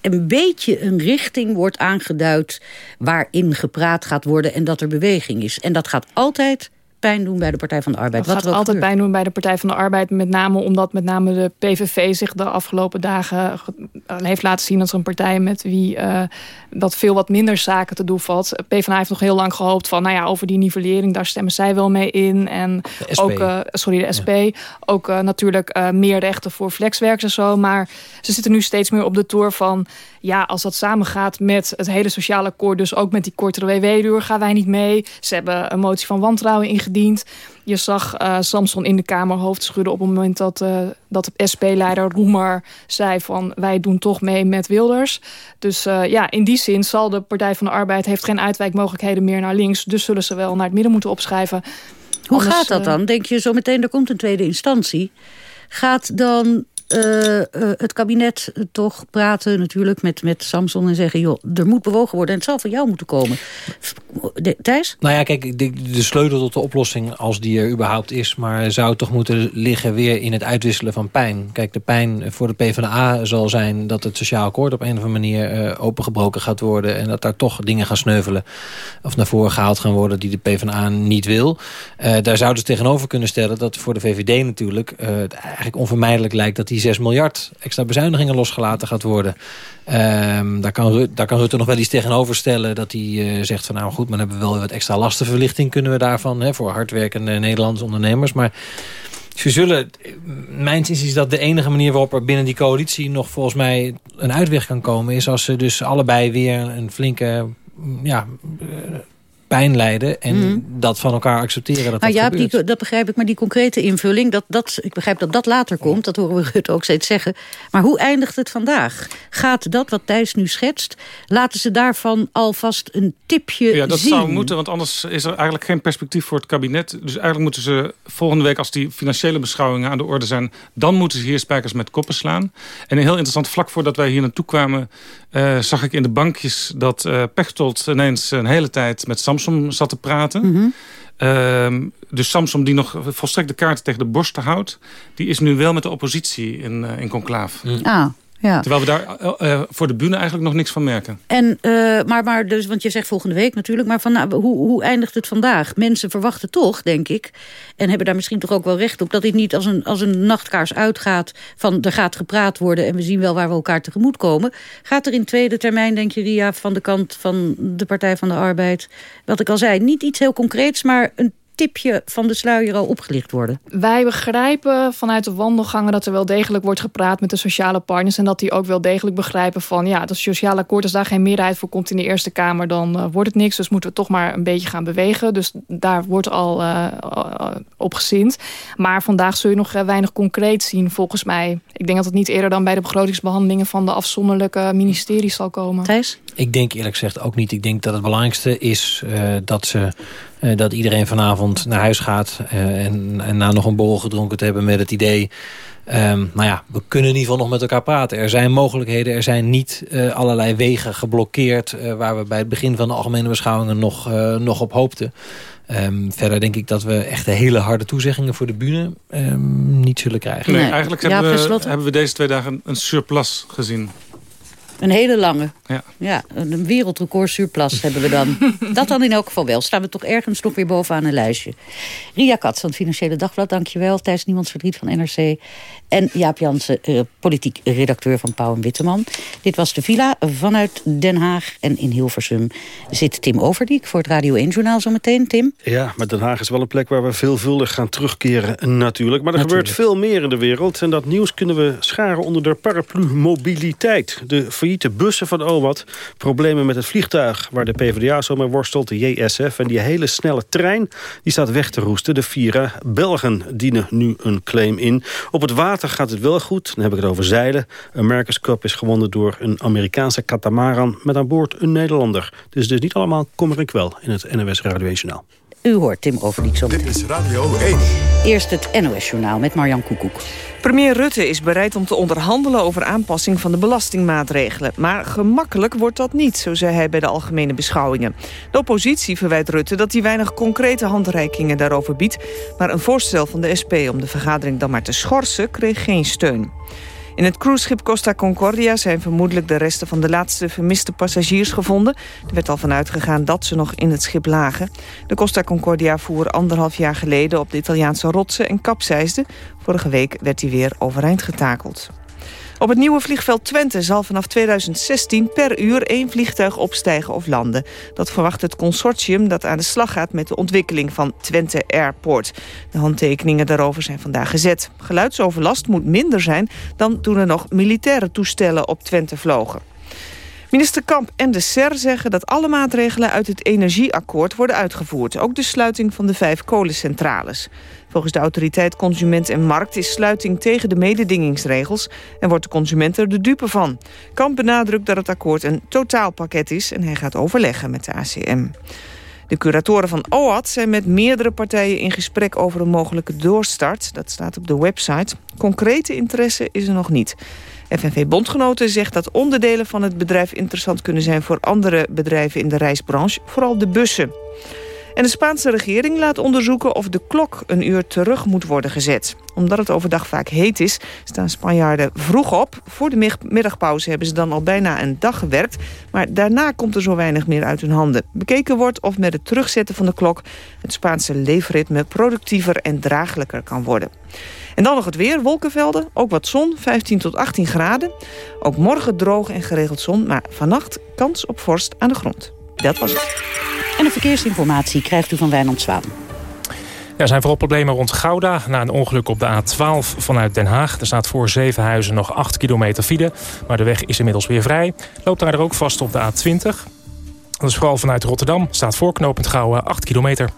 een beetje een richting wordt aangeduid... waarin gepraat gaat worden en dat er beweging is. En dat gaat altijd pijn doen bij de Partij van de Arbeid. Dat gaat altijd pijn doen bij de Partij van de Arbeid. Met name omdat met name de PVV zich de afgelopen dagen heeft laten zien... als een partij met wie uh, dat veel wat minder zaken te doen valt. PvdA heeft nog heel lang gehoopt van... nou ja, over die nivellering, daar stemmen zij wel mee in. En ook, uh, sorry, de SP. Ook uh, natuurlijk meer rechten voor flexwerkers en zo. Maar ze zitten nu steeds meer op de tour van... ja, als dat samengaat met het hele sociale akkoord... dus ook met die kortere WW-duur, gaan wij niet mee. Ze hebben een motie van wantrouwen ingediend je zag uh, Samson in de Kamer hoofd schudden op het moment dat, uh, dat SP-leider Roemer zei van wij doen toch mee met Wilders. Dus uh, ja, in die zin zal de Partij van de Arbeid heeft geen uitwijkmogelijkheden meer naar links. Dus zullen ze wel naar het midden moeten opschrijven. Hoe Anders, gaat dat dan? Denk je zo meteen, er komt een tweede instantie. Gaat dan het kabinet toch praten natuurlijk met, met Samson en zeggen... joh, er moet bewogen worden en het zal van jou moeten komen. De, Thijs? Nou ja, kijk, de, de, sleutel tot de oplossing, als die er überhaupt is... maar zou toch moeten liggen weer in het uitwisselen van pijn. Kijk, de pijn voor de PvdA zal zijn dat het sociaal akkoord... op een of andere manier uh, opengebroken gaat worden... en dat daar toch dingen gaan sneuvelen of naar voren gehaald gaan worden... die de PvdA niet wil. daar zouden ze tegenover kunnen stellen dat voor de VVD natuurlijk... het eigenlijk onvermijdelijk lijkt dat die 6 miljard extra bezuinigingen losgelaten gaat worden. Um, daar, kan Rutte, daar kan Rutte nog wel iets tegenover stellen. Dat hij uh, zegt van nou goed, maar dan hebben we wel wat extra lastenverlichting kunnen we daarvan. Hè, voor hardwerkende Nederlandse ondernemers. Maar ze zullen, mijn zin is dat de enige manier waarop er binnen die coalitie nog volgens mij een uitweg kan komen. Is als ze dus allebei weer een flinke ja, pijn lijden en mhm. dat van elkaar accepteren dat nou, dat ja. Die, dat begrijp ik, maar die concrete invulling, dat, dat, ik begrijp dat dat later komt, dat horen we het ook steeds zeggen. Maar hoe eindigt het vandaag? Gaat dat wat Thijs nu schetst, laten ze daarvan alvast een tipje Ja, dat zien? zou moeten, want anders is er eigenlijk geen perspectief voor het kabinet. Dus eigenlijk moeten ze volgende week, als die financiële beschouwingen aan de orde zijn, dan moeten ze hier spijkers met koppen slaan. En een heel interessant, vlak voordat wij hier naartoe kwamen, uh, zag ik in de bankjes dat uh, Pechtold ineens een hele tijd met Samsung zat te praten. Mhm. Mm -hmm. dus Samsung die nog volstrekt de kaarten tegen de borsten houdt... die is nu wel met de oppositie in, uh, in conclaaf. Mm. Ah. Ja. Terwijl we daar uh, voor de bühne eigenlijk nog niks van merken. En, uh, maar, maar dus, want je zegt volgende week natuurlijk... maar van, nou, hoe, hoe eindigt het vandaag? Mensen verwachten toch, denk ik... en hebben daar misschien toch ook wel recht op... dat dit niet als een, als een nachtkaars uitgaat... van er gaat gepraat worden en we zien wel waar we elkaar tegemoet komen. Gaat er in tweede termijn, denk je, Ria... van de kant van de Partij van de Arbeid... wat ik al zei, niet iets heel concreets... maar een tipje van de sluier al opgelicht worden? Wij begrijpen vanuit de wandelgangen dat er wel degelijk wordt gepraat met de sociale partners. En dat die ook wel degelijk begrijpen van ja, dat sociale akkoord, als daar geen meerderheid voor komt in de Eerste Kamer, dan uh, wordt het niks. Dus moeten we toch maar een beetje gaan bewegen. Dus daar wordt al uh, op gezind. Maar vandaag zul je nog weinig concreet zien volgens mij. Ik denk dat het niet eerder dan bij de begrotingsbehandelingen van de afzonderlijke ministeries zal komen. Thijs? Ik denk eerlijk gezegd ook niet. Ik denk dat het belangrijkste is dat ze uh, dat iedereen vanavond naar huis gaat uh, en, en na nog een borrel gedronken te hebben met het idee... Um, nou ja, we kunnen in ieder geval nog met elkaar praten. Er zijn mogelijkheden, er zijn niet uh, allerlei wegen geblokkeerd... waar we bij het begin van de algemene beschouwingen nog, nog op hoopten. Um, verder denk ik dat we echt hele harde toezeggingen voor de bühne um, niet zullen krijgen. Nee, eigenlijk hebben, ja, we, hebben we deze twee dagen een surplus gezien. Een hele lange. Ja. ja een wereldrecord surplus hebben we dan. Dat dan in elk geval wel. Staan we toch ergens nog weer bovenaan een lijstje. Ria Katz van het Financiële Dagblad, dankjewel. Thijs Niemands Verdriet van NRC. En Jaap Jansen, eh, politiek redacteur van Pauw en Witteman. Dit was de Villa vanuit Den Haag. En in Hilversum zit Tim Overdiek voor het Radio 1-journaal zometeen. Tim? Ja, maar Den Haag is wel een plek waar we veelvuldig gaan terugkeren natuurlijk. Maar er gebeurt veel meer in de wereld. En dat nieuws kunnen we scharen onder de paraplu mobiliteit. De failliete bussen van OWAT. Problemen met het vliegtuig waar de PvdA zo mee worstelt. De JSF en die hele snelle trein die staat weg te roesten. De Vira. Belgen dienen nu een claim in. Op het water gaat het wel goed. Dan heb ik het over zeilen. America's Cup is gewonnen door een Amerikaanse katamaran... met aan boord een Nederlander. Dus is niet allemaal kommer en kwel in het NOS Radio 1 Journaal. U hoort Tim Overdiek zo Dit is Radio 1. Eerst het NOS-journaal met Marjan Koekoek. Premier Rutte is bereid om te onderhandelen over aanpassing van de belastingmaatregelen. Maar gemakkelijk wordt dat niet, zo zei hij bij de algemene beschouwingen. De oppositie verwijt Rutte dat hij weinig concrete handreikingen daarover biedt. Maar een voorstel van de SP om de vergadering dan maar te schorsen kreeg geen steun. In het cruiseschip Costa Concordia zijn vermoedelijk de resten van de laatste vermiste passagiers gevonden. Er werd al vanuit gegaan dat ze nog in het schip lagen. De Costa Concordia voer anderhalf jaar geleden op de Italiaanse rotsen en kapseisde. Vorige week werd hij weer overeind getakeld. Op het nieuwe vliegveld Twente zal vanaf 2016 per uur één vliegtuig opstijgen of landen. Dat verwacht het consortium dat aan de slag gaat met de ontwikkeling van Twente Airport. De handtekeningen daarover zijn vandaag gezet. Geluidsoverlast moet minder zijn dan toen er nog militaire toestellen op Twente vlogen. Minister Kamp en de SER zeggen dat alle maatregelen uit het energieakkoord worden uitgevoerd. Ook de sluiting van de vijf kolencentrales. Volgens de autoriteit Consument en Markt is sluiting tegen de mededingingsregels... en wordt de consument er de dupe van. Kamp benadrukt dat het akkoord een totaalpakket is... en hij gaat overleggen met de ACM. De curatoren van OAT zijn met meerdere partijen in gesprek over een mogelijke doorstart. Dat staat op de website. Concrete interesse is er nog niet. FNV-bondgenoten zegt dat onderdelen van het bedrijf interessant kunnen zijn... voor andere bedrijven in de reisbranche, vooral de bussen. En de Spaanse regering laat onderzoeken of de klok een uur terug moet worden gezet. Omdat het overdag vaak heet is, staan Spanjaarden vroeg op. Voor de middagpauze hebben ze dan al bijna een dag gewerkt. Maar daarna komt er zo weinig meer uit hun handen. Bekeken wordt of met het terugzetten van de klok... het Spaanse leefritme productiever en draaglijker kan worden. En dan nog het weer, wolkenvelden, ook wat zon, 15 tot 18 graden. Ook morgen droog en geregeld zon, maar vannacht kans op vorst aan de grond. Dat was het. En de verkeersinformatie krijgt u van Wijnand Zwaan. er zijn vooral problemen rond Gouda na een ongeluk op de A12 vanuit Den Haag. Er staat voor Zevenhuizen nog 8 kilometer file, maar de weg is inmiddels weer vrij. Loopt daar ook vast op de A20. Dat is vooral vanuit Rotterdam. Staat voor knooppunt Gouwen 8 kilometer.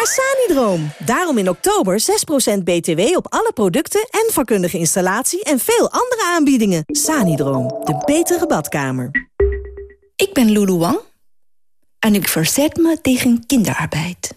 20 jaar Sanidroom. Daarom in oktober 6% BTW op alle producten en vakkundige installatie en veel andere aanbiedingen. Sanidroom, de betere badkamer. Ik ben Lulu Wang en ik verzet me tegen kinderarbeid.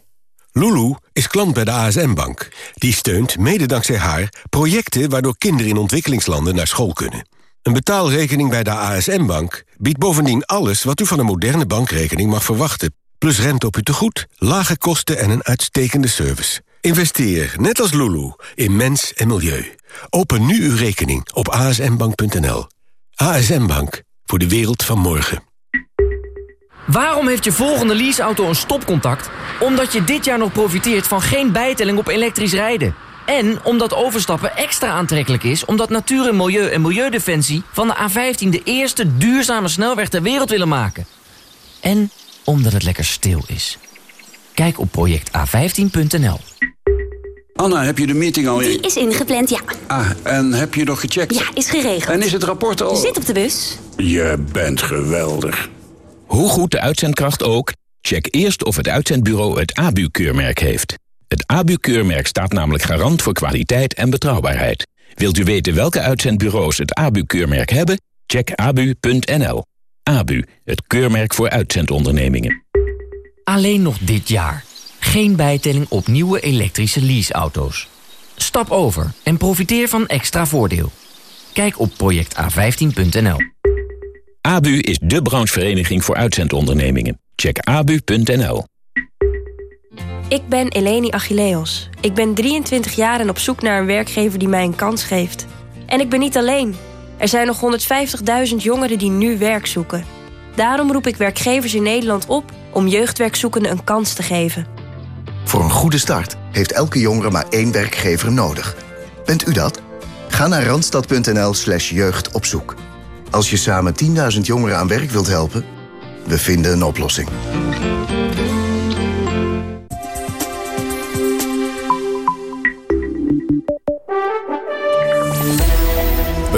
Lulu is klant bij de ASM-bank. Die steunt, mede dankzij haar, projecten waardoor kinderen in ontwikkelingslanden naar school kunnen. Een betaalrekening bij de ASM-bank biedt bovendien alles wat u van een moderne bankrekening mag verwachten plus rente op uw tegoed, lage kosten en een uitstekende service. Investeer, net als Lulu, in mens en milieu. Open nu uw rekening op asmbank.nl. ASM Bank, voor de wereld van morgen. Waarom heeft je volgende leaseauto een stopcontact? Omdat je dit jaar nog profiteert van geen bijtelling op elektrisch rijden. En omdat overstappen extra aantrekkelijk is... omdat Natuur en Milieu en Milieudefensie van de A15 de eerste duurzame snelweg ter wereld willen maken. En omdat het lekker stil is. Kijk op projecta15.nl. Anna, heb je de meeting al... Die is ingepland, ja. Ah, en heb je nog gecheckt? Ja, is geregeld. En is het rapport al... Zit op de bus. Je bent geweldig. Hoe goed de uitzendkracht ook, check eerst of het uitzendbureau het ABU-keurmerk heeft. Het ABU-keurmerk staat namelijk garant voor kwaliteit en betrouwbaarheid. Wilt u weten welke uitzendbureaus het ABU-keurmerk hebben? Check abu.nl. ABU, het keurmerk voor uitzendondernemingen. Alleen nog dit jaar. Geen bijtelling op nieuwe elektrische leaseauto's. Stap over en profiteer van extra voordeel. Kijk op projecta15.nl. ABU is de branchevereniging voor uitzendondernemingen. Check abu.nl. Ik ben Eleni Achilleos. Ik ben 23 jaar en op zoek naar een werkgever die mij een kans geeft. En ik ben niet alleen. Er zijn nog 150.000 jongeren die nu werk zoeken. Daarom roep ik werkgevers in Nederland op om jeugdwerkzoekenden een kans te geven. Voor een goede start heeft elke jongere maar één werkgever nodig. Bent u dat? Ga naar randstad.nl slash jeugdopzoek. Als je samen 10.000 jongeren aan werk wilt helpen, we vinden een oplossing.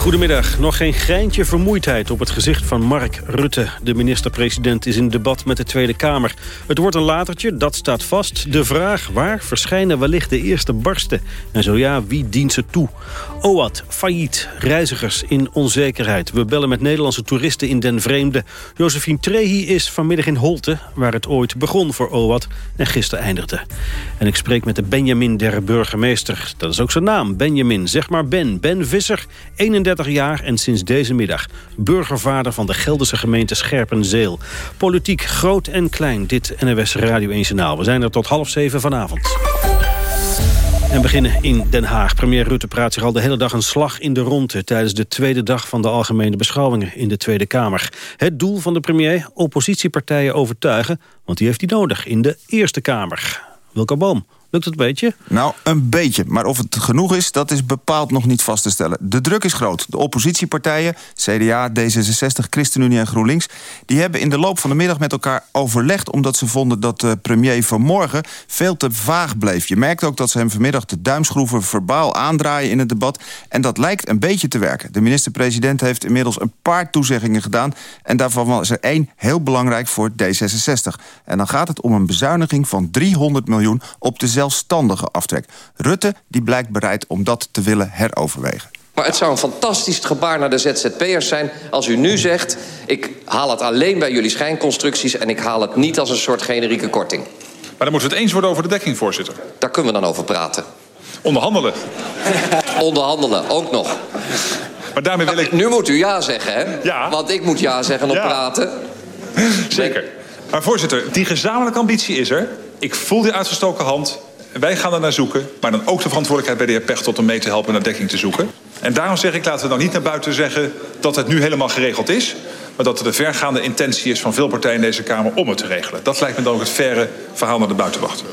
Goedemiddag. Nog geen greintje vermoeidheid op het gezicht van Mark Rutte. De minister-president is in debat met de Tweede Kamer. Het wordt een latertje, dat staat vast. De vraag waar verschijnen wellicht de eerste barsten? En zo ja, wie dient ze toe? OAT, failliet, reizigers in onzekerheid. We bellen met Nederlandse toeristen in den vreemde. Josephine Trehi is vanmiddag in Holte... waar het ooit begon voor OAT en gisteren eindigde. En ik spreek met de Benjamin der burgemeester. Dat is ook zijn naam, Benjamin. Zeg maar Ben. Ben Visser, 31 jaar en sinds deze middag burgervader van de Gelderse gemeente Scherpenzeel. Politiek groot en klein, dit NWS Radio 1 Journaal. We zijn er tot half zeven vanavond. En beginnen in Den Haag. Premier Rutte praat zich al de hele dag een slag in de ronde... tijdens de tweede dag van de algemene beschouwingen in de Tweede Kamer. Het doel van de premier, oppositiepartijen overtuigen... want die heeft hij nodig in de Eerste Kamer. Wilco Boom, Lukt het een beetje? Nou, een beetje. Maar of het genoeg is, dat is bepaald nog niet vast te stellen. De druk is groot. De oppositiepartijen, CDA, D66, ChristenUnie en GroenLinks... die hebben in de loop van de middag met elkaar overlegd... omdat ze vonden dat de premier vanmorgen veel te vaag bleef. Je merkt ook dat ze hem vanmiddag de duimschroeven verbaal aandraaien in het debat. En dat lijkt een beetje te werken. De minister-president heeft inmiddels een paar toezeggingen gedaan... en daarvan was er één heel belangrijk voor D66. En dan gaat het om een bezuiniging van 300 miljoen op de zelfstandige aftrek. Rutte die blijkt bereid om dat te willen heroverwegen. Maar het zou een fantastisch gebaar naar de ZZP'ers zijn... als u nu zegt, ik haal het alleen bij jullie schijnconstructies... en ik haal het niet als een soort generieke korting. Maar dan moeten we het eens worden over de dekking, voorzitter. Daar kunnen we dan over praten. Onderhandelen. Onderhandelen, ook nog. Maar daarmee wil ik... Nu moet u ja zeggen, hè? Ja. Want ik moet ja zeggen op Ja. praten. Zeker. Maar voorzitter, die gezamenlijke ambitie is er. Ik voel die uitgestoken hand. Wij gaan er naar zoeken. Maar dan ook de verantwoordelijkheid bij de heer Pechtold om mee te helpen naar dekking te zoeken. En daarom zeg ik, laten we dan niet naar buiten zeggen dat het nu helemaal geregeld is. Maar dat er de vergaande intentie is van veel partijen in deze Kamer om het te regelen. Dat lijkt me dan ook het verre verhaal naar de buitenwacht.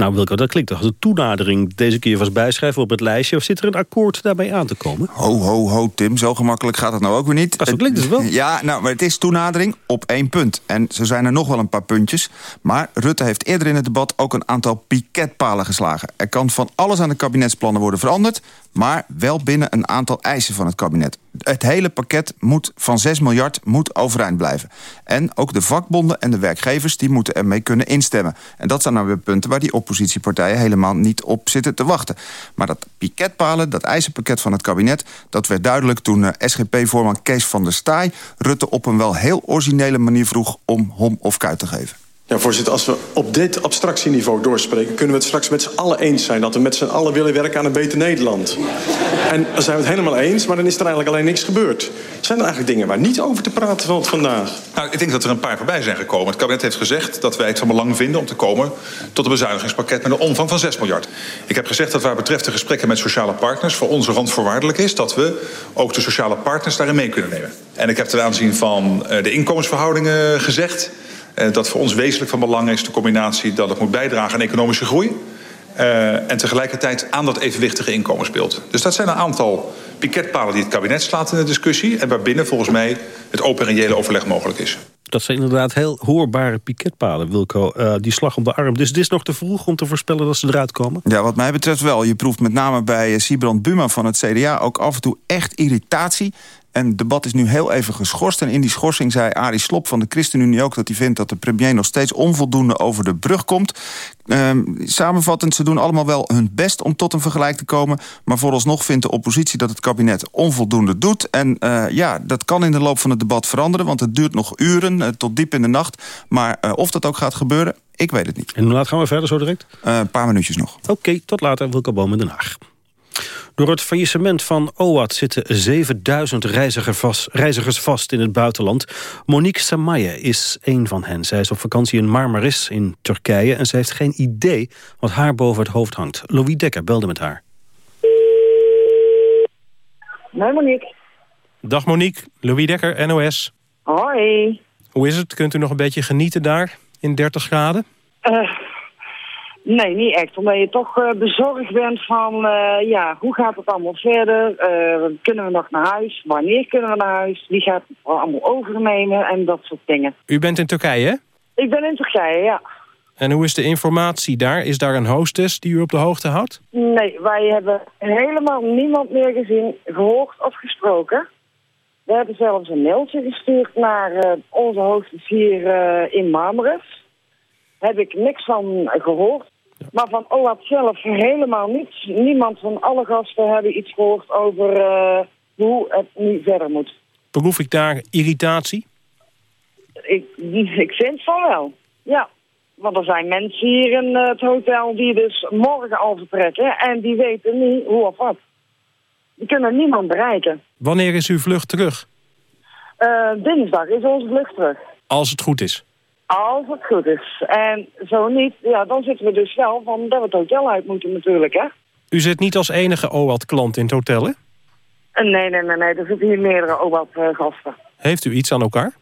Nou Wilco, dat klinkt toch als een toenadering. Deze keer was bijschrijven op het lijstje. Of zit er een akkoord daarbij aan te komen? Ho, ho, ho, Tim, zo gemakkelijk gaat het nou ook weer niet. zo klinkt het wel. Ja, nou, maar het is toenadering op één punt. En zo zijn er nog wel een paar puntjes. Maar Rutte heeft eerder in het debat ook een aantal piketpalen geslagen. Er kan van alles aan de kabinetsplannen worden veranderd... maar wel binnen een aantal eisen van het kabinet. Het hele pakket moet van 6 miljard moet overeind blijven. En ook de vakbonden en de werkgevers die moeten ermee kunnen instemmen. En dat zijn nou weer punten waar die oppositiepartijen helemaal niet op zitten te wachten. Maar dat piketpalen, dat eisenpakket van het kabinet... dat werd duidelijk toen eh, SGP-voorman Kees van der Staaij... Rutte op een wel heel originele manier vroeg om hom of kuit te geven. Ja, voorzitter, als we op dit abstractieniveau doorspreken... kunnen we het straks met z'n allen eens zijn... dat we met z'n allen willen werken aan een beter Nederland. En dan zijn we het helemaal eens, maar dan is er eigenlijk alleen niks gebeurd. Zijn er eigenlijk dingen waar niet over te praten valt vandaag? Nou, ik denk dat er een paar voorbij zijn gekomen. Het kabinet heeft gezegd dat wij het van belang vinden om te komen tot een bezuinigingspakket met een omvang van 6 miljard. Ik heb gezegd dat waar betreft de gesprekken met sociale partners voor ons randvoorwaardelijk is dat we ook de sociale partners daarin mee kunnen nemen. En ik heb ten aanzien van eh, de inkomensverhoudingen gezegd dat voor ons wezenlijk van belang is de combinatie dat het moet bijdragen aan economische groei. eh, en tegelijkertijd aan dat evenwichtige inkomensbeeld. Dus dat zijn een aantal piketpalen die het kabinet slaat in de discussie. En waarbinnen volgens mij het open en reële overleg mogelijk is. Dat zijn inderdaad heel hoorbare piketpalen, Wilco. Eh, die slag om de arm. Dus het is nog te vroeg om te voorspellen dat ze eruit komen? Ja, wat mij betreft wel. Je proeft met name bij eh, Sibrand Buma van het CDA... ook af en toe echt irritatie. En het debat is nu heel even geschorst. En in die schorsing zei Arie Slob van de ChristenUnie ook... dat hij vindt dat de premier nog steeds onvoldoende over de brug komt. Ehm, samenvattend, ze doen allemaal wel hun best om tot een vergelijk te komen. Maar vooralsnog vindt de oppositie dat het kabinet onvoldoende doet. En eh, ja, dat kan in de loop van het debat veranderen. Want het duurt nog uren, eh, tot diep in de nacht. Maar eh, of dat ook gaat gebeuren, ik weet het niet. En hoe laat gaan we verder zo direct? een paar minuutjes nog. Oké, tot later. Wilco Boom in Den Haag. Door het faillissement van OAT zitten 7000 reizigers vast, reizigers vast in het buitenland. Monique Samaye is een van hen. Zij is op vakantie in Marmaris in Turkije... en ze heeft geen idee wat haar boven het hoofd hangt. Louis Dekker belde met haar. Nee, Monique. Dag Monique, Louis Dekker, NOS. Hoi. Hoe is het? Kunt u nog een beetje genieten daar in 30 graden? Uh, nee, niet echt. Omdat je toch uh, bezorgd bent van, uh, ja, hoe gaat het allemaal verder? kunnen we nog naar huis? Wanneer kunnen we naar huis? Wie gaat het allemaal overnemen? En dat soort dingen. U bent in Turkije, hè? Ik ben in Turkije, ja. En hoe is de informatie daar? Is daar een hostess die u op de hoogte houdt? Nee, wij hebben helemaal niemand meer gezien, gehoord of gesproken. We hebben zelfs een mailtje gestuurd naar onze hostess hier in Marmaris. Heb ik niks van gehoord. Maar van OAT zelf helemaal niets. Niemand van alle gasten hebben iets gehoord over uh, hoe het nu verder moet. Proef ik daar irritatie? Ik, ik vind van wel, ja. Want er zijn mensen hier in het hotel die dus morgen al vertrekken... en die weten niet hoe of wat. Die kunnen niemand bereiken. Wanneer is uw vlucht terug? Uh, dinsdag is onze vlucht terug. Als het goed is? Als het goed is. En zo niet, ja, dan zitten we dus wel van dat we het hotel uit moeten natuurlijk, hè. U zit niet als enige OWAT-klant in het hotel, hè? Nee, nee, nee, nee. Er zitten hier meerdere OWAT-gasten. Heeft u iets aan elkaar?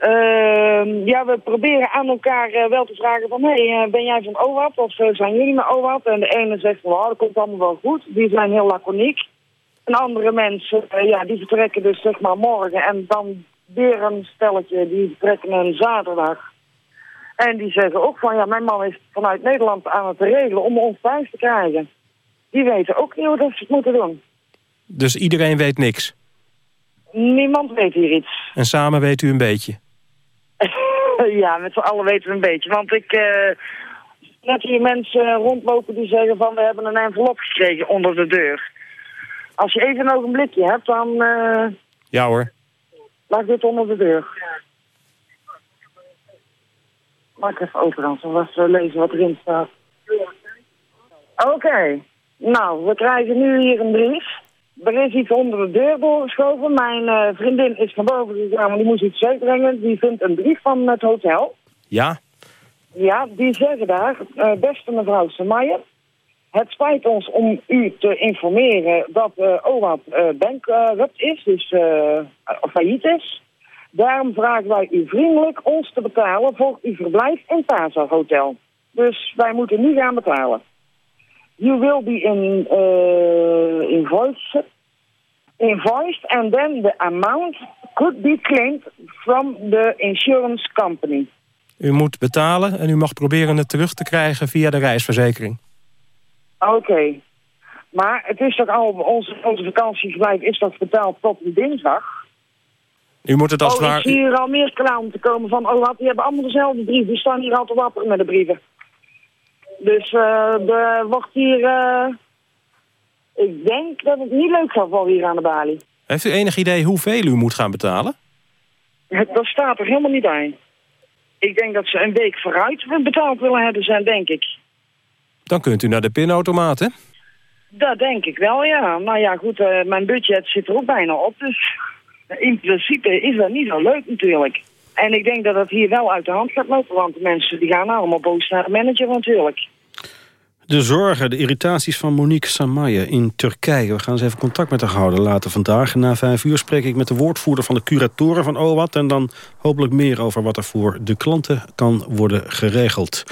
Uh, ja, we proberen aan elkaar uh, wel te vragen van... hé, hey, uh, ben jij van OWAT of zijn jullie met OWAT? En de ene zegt van, oh, dat komt allemaal wel goed. Die zijn heel laconiek. En andere mensen, ja, die vertrekken dus zeg maar morgen. En dan weer een stelletje, die vertrekken een zaterdag. En die zeggen ook van, ja, mijn man is vanuit Nederland aan het regelen om ons thuis te krijgen. Die weten ook niet hoe dat ze het moeten doen. Dus iedereen weet niks? Niemand weet hier iets. En samen weet u een beetje? ja, met z'n allen weten we een beetje. Want ik... Uh, net hier mensen rondlopen die zeggen van... we hebben een envelop gekregen onder de deur. Als je even een ogenblikje hebt, dan... Uh, ja hoor. Laat dit onder de deur. Maak even open dan, zodat we lezen wat erin staat. Oké. Okay. Nou, we krijgen nu hier een brief. Er is iets onder de deur doorgeschoven. Mijn uh, vriendin is naar boven gegaan, maar die moest iets uitbrengen. Die vindt een brief van het hotel. Ja? Ja, die zeggen daar, uh, beste mevrouw Semayer... Het spijt ons om u te informeren dat uh, OWAP uh, bankrupt is, dus uh, failliet is. Daarom vragen wij u vriendelijk ons te betalen voor uw verblijf in Taza Hotel. Dus wij moeten nu gaan betalen. You will be in, invoiced, invoiced and then the amount could be claimed from the insurance company. U moet betalen en u mag proberen het terug te krijgen via de reisverzekering. Oké. Okay. Maar het is toch al, onze, onze is toch betaald tot de dinsdag? U moet het als oh, waar... ik zie hier al meer klanten komen van, oh wat, die hebben allemaal dezelfde brieven. Die staan hier al te wapperen met de brieven. Dus uh, er wordt hier, uh, ik denk dat het niet leuk gaat voor hier aan de balie. Heeft u enig idee hoeveel u moet gaan betalen? Het, dat staat er helemaal niet bij. Ik denk dat ze een week vooruit betaald willen hebben zijn, denk ik. Dan kunt u naar de pinautomaat, hè? Dat denk ik wel, ja. Nou ja, goed, uh, mijn budget zit er ook bijna op. Dus in principe is dat niet zo leuk natuurlijk. En ik denk dat het hier wel uit de hand gaat lopen. Want de mensen die gaan allemaal boos naar de manager natuurlijk. De zorgen, de irritaties van Monique Samaye in Turkije. We gaan eens even contact met haar houden later vandaag. Na vijf uur spreek ik met de woordvoerder van de curatoren van OWAT... en dan hopelijk meer over wat er voor de klanten kan worden geregeld.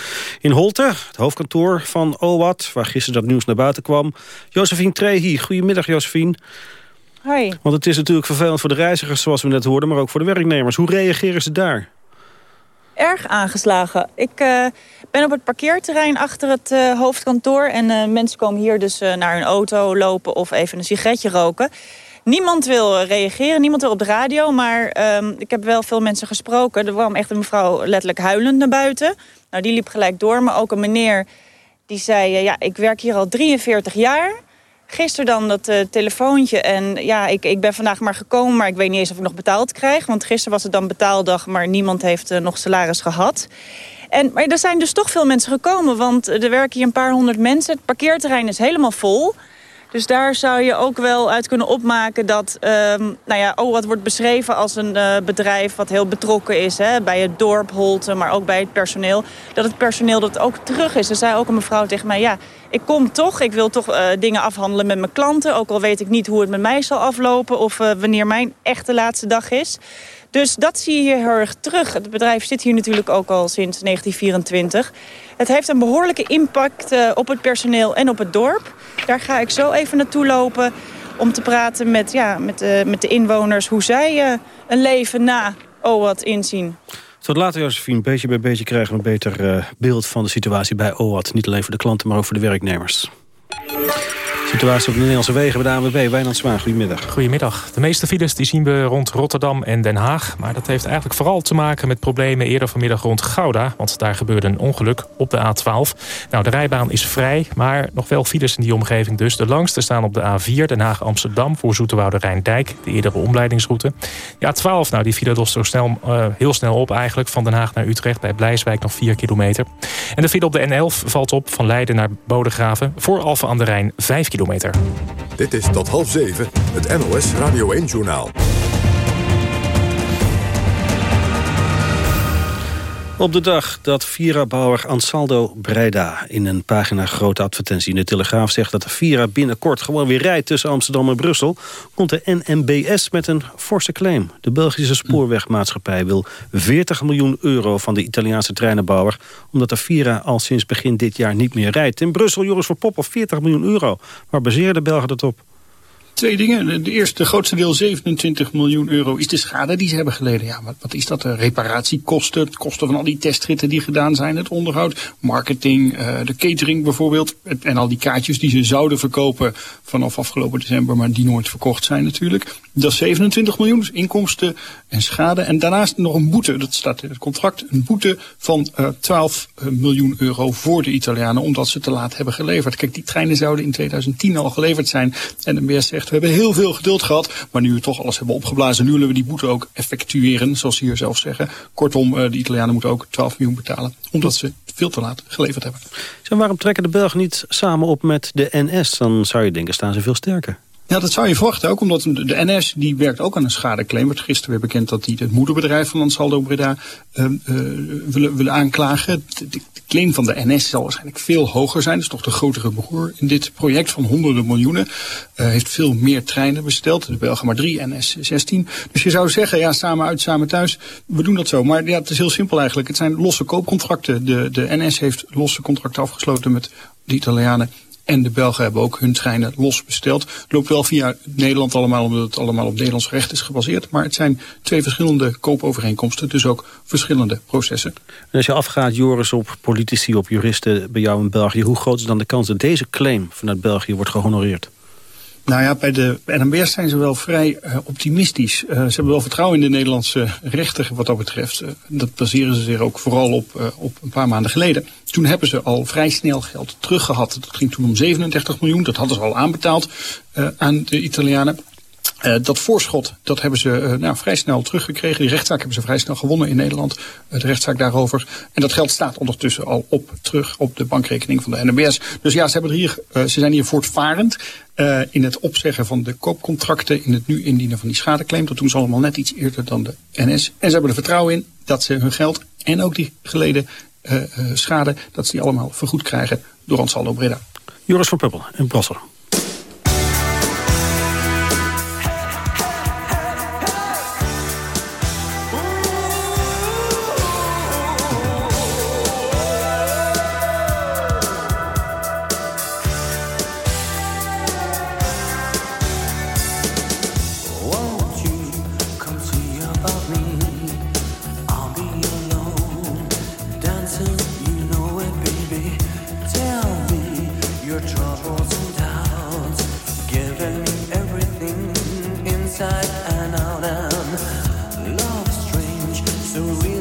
In Holte, het hoofdkantoor van OWAT, waar gisteren dat nieuws naar buiten kwam... Josephine Trehi. Goedemiddag, Josephine. Hoi. Want het is natuurlijk vervelend voor de reizigers, zoals we net hoorden... maar ook voor de werknemers. Hoe reageren ze daar? Erg aangeslagen. Ik uh, ben op het parkeerterrein achter het uh, hoofdkantoor. En uh, mensen komen hier dus naar hun auto lopen of even een sigaretje roken. Niemand wil reageren, niemand wil op de radio. Maar ehm, ik heb wel veel mensen gesproken. Er kwam echt een mevrouw letterlijk huilend naar buiten. Nou, die liep gelijk door. Maar ook een meneer die zei... ja, ik werk hier al 43 jaar... Gisteren dan dat uh, telefoontje en ja, ik, ik ben vandaag maar gekomen... maar ik weet niet eens of ik nog betaald krijg. Want gisteren was het dan betaaldag, maar niemand heeft uh, nog salaris gehad. En, maar er zijn dus toch veel mensen gekomen, want er werken hier een paar honderd mensen. Het parkeerterrein is helemaal vol. Dus daar zou je ook wel uit kunnen opmaken dat... Um, nou ja, oh, wat wordt beschreven als een uh, bedrijf wat heel betrokken is... Hè, bij het dorp Holte, maar ook bij het personeel. Dat het personeel dat ook terug is. Er zei ook een mevrouw tegen mij... ja, ik kom toch, ik wil toch uh, dingen afhandelen met mijn klanten. Ook al weet ik niet hoe het met mij zal aflopen... of uh, wanneer mijn echte laatste dag is. Dus dat zie je hier heel erg terug. Het bedrijf zit hier natuurlijk ook al sinds 1924. Het heeft een behoorlijke impact uh, op het personeel en op het dorp. Daar ga ik zo even naartoe lopen om te praten met, ja, met, uh, met de inwoners... hoe zij uh, een leven na OWAT inzien. Tot later, Josephine. Beetje bij beetje krijgen we een beter beeld van de situatie bij OWAT. Niet alleen voor de klanten, maar ook voor de werknemers situatie op de Nederlandse wegen bij de ANWB. Wijnand Zwaan, goedemiddag. Goedemiddag. De meeste files die zien we rond Rotterdam en Den Haag. Maar dat heeft eigenlijk vooral te maken met problemen eerder vanmiddag rond Gouda. Want daar gebeurde een ongeluk op de A12. Nou, de rijbaan is vrij, maar nog wel files in die omgeving dus. De langste staan op de A4 Den Haag-Amsterdam voor Zoeterwoude Rijndijk. De eerdere omleidingsroute. De A12, nou, die file lost zo snel, uh, heel snel op eigenlijk. Van Den Haag naar Utrecht bij Blijswijk nog 4 kilometer. En de file op de N11 valt op van Leiden naar Bodegraven. Voor Alphen aan de Rijn 5 kilometer kilometer. Dit is tot half zeven, het NOS Radio 1-journaal. Op de dag dat Vira-bouwer Ansaldo Breida in een pagina grote advertentie in de Telegraaf zegt dat de Vira binnenkort gewoon weer rijdt tussen Amsterdam en Brussel, komt de NMBS met een forse claim. De Belgische spoorwegmaatschappij wil 40 miljoen euro van de Italiaanse treinenbouwer, omdat de Vira al sinds begin dit jaar niet meer rijdt. In Brussel, Joris voor Pop, 40 miljoen euro. Waar baseren de Belgen dat op? Twee dingen. De eerste, de grootste deel, 27 miljoen euro, is de schade die ze hebben geleden. Ja, wat, wat is dat? De reparatiekosten, de kosten van al die testritten die gedaan zijn, het onderhoud, marketing, uh, de catering bijvoorbeeld. En al die kaartjes die ze zouden verkopen vanaf afgelopen december, maar die nooit verkocht zijn natuurlijk. Dat is 27 miljoen, dus inkomsten en schade. En daarnaast nog een boete, dat staat in het contract, een boete van uh, 12 miljoen euro voor de Italianen, omdat ze te laat hebben geleverd. Kijk, die treinen zouden in 2010 al geleverd zijn. En de BS zegt, we hebben heel veel geduld gehad, maar nu we toch alles hebben opgeblazen, nu willen we die boete ook effectueren, zoals ze hier zelf zeggen. Kortom, uh, de Italianen moeten ook 12 miljoen betalen, omdat ze veel te laat geleverd hebben. Zo, waarom trekken de Belgen niet samen op met de NS? Dan zou je denken, staan ze veel sterker. Ja, dat zou je verwachten ook, omdat de NS die werkt ook aan een schadeclaim. Werd gisteren weer bekend dat die het moederbedrijf van Ansaldo Breda uh, uh, willen, willen aanklagen. De, de, claim van de NS zal waarschijnlijk veel hoger zijn. Dat is toch de grotere broer in dit project van honderden miljoenen. Uh, heeft veel meer treinen besteld. De Belgen maar drie, NS 16. Dus je zou zeggen, ja, samen uit, samen thuis. We doen dat zo. Maar ja, het is heel simpel eigenlijk. Het zijn losse koopcontracten. De, de NS heeft losse contracten afgesloten met de Italianen. En de Belgen hebben ook hun treinen los besteld. Het loopt wel via Nederland allemaal, omdat het allemaal op Nederlands recht is gebaseerd. Maar het zijn twee verschillende koopovereenkomsten, dus ook verschillende processen. En als je afgaat, Joris, op politici, op juristen bij jou in België... hoe groot is dan de kans dat deze claim vanuit België wordt gehonoreerd? Nou ja, bij de NMBS zijn ze wel vrij uh, optimistisch. Uh, ze hebben wel vertrouwen in de Nederlandse rechter wat dat betreft. Uh, dat baseren ze zich ook vooral op, op een paar maanden geleden. Toen hebben ze al vrij snel geld teruggehad. Dat ging toen om 37 miljoen. Dat hadden ze al aanbetaald aan de Italianen. Uh, dat voorschot, dat hebben ze uh, nou, vrij snel teruggekregen. Die rechtszaak hebben ze vrij snel gewonnen in Nederland. Uh, de rechtszaak daarover. En dat geld staat ondertussen al op, terug op de bankrekening van de NMBS. Dus ja, ze, hebben er hier, ze zijn hier voortvarend in het opzeggen van de koopcontracten. In het nu indienen van die schadeclaim. Dat doen ze allemaal net iets eerder dan de NS. En ze hebben er vertrouwen in dat ze hun geld en ook die geleden schade... dat ze die allemaal vergoed krijgen door Ansaldo Breda. Joris van Puppel in Brussel. So we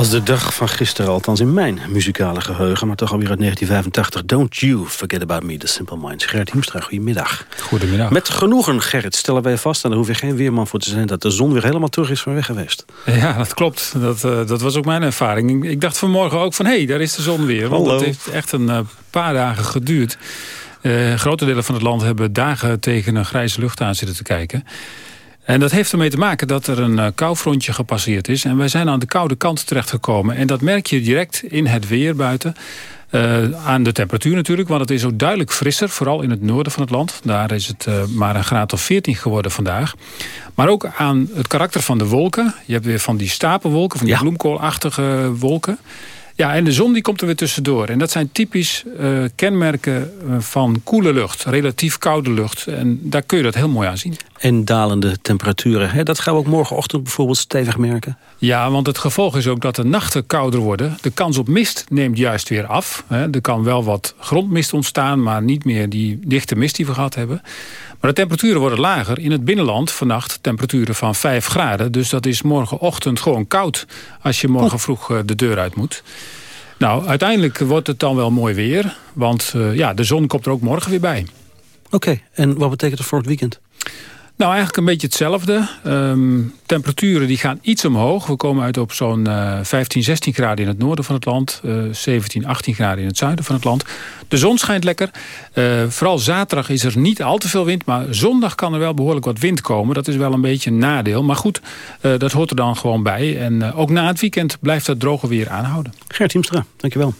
Als de dag van gisteren, althans in mijn muzikale geheugen... maar toch alweer uit 1985. Don't you forget about me, The Simple Minds. Gerrit Hiemstra, goedemiddag. Goedemiddag. Met genoegen, Gerrit, stellen wij vast... en daar hoef je geen weerman voor te zijn... dat de zon weer helemaal terug is van weg geweest. Ja, dat klopt. Dat, uh, dat was ook mijn ervaring. Ik dacht vanmorgen ook van, hé, hey, daar is de zon weer. Want het heeft echt een uh, paar dagen geduurd. Uh, grote delen van het land hebben dagen tegen een grijze lucht aan zitten te kijken... En dat heeft ermee te maken dat er een uh, koufrontje gepasseerd is. En wij zijn aan de koude kant terechtgekomen. En dat merk je direct in het weer buiten. Uh, aan de temperatuur natuurlijk, want het is ook duidelijk frisser. Vooral in het noorden van het land. Daar is het uh, maar een graad of 14 geworden vandaag. Maar ook aan het karakter van de wolken. Je hebt weer van die stapelwolken, van die ja. bloemkoolachtige wolken. Ja, en de zon die komt er weer tussendoor. En dat zijn typisch uh, kenmerken van koele lucht. Relatief koude lucht. En daar kun je dat heel mooi aan zien. En dalende temperaturen. Hè? Dat gaan we ook morgenochtend bijvoorbeeld stevig merken. Ja, want het gevolg is ook dat de nachten kouder worden. De kans op mist neemt juist weer af. Hè? Er kan wel wat grondmist ontstaan... maar niet meer die dichte mist die we gehad hebben. Maar de temperaturen worden lager. In het binnenland vannacht temperaturen van 5 graden. Dus dat is morgenochtend gewoon koud... als je morgen vroeg de deur uit moet. Nou, uiteindelijk wordt het dan wel mooi weer. Want uh, ja, de zon komt er ook morgen weer bij. Oké, okay, en wat betekent dat voor het weekend? Nou, eigenlijk een beetje hetzelfde. Um, temperaturen die gaan iets omhoog. We komen uit op zo'n uh, 15, 16 graden in het noorden van het land. Uh, 17, 18 graden in het zuiden van het land. De zon schijnt lekker. Uh, vooral zaterdag is er niet al te veel wind. Maar zondag kan er wel behoorlijk wat wind komen. Dat is wel een beetje een nadeel. Maar goed, dat hoort er dan gewoon bij. En ook na het weekend blijft dat droge weer aanhouden. Gert Hiemstra, dankjewel.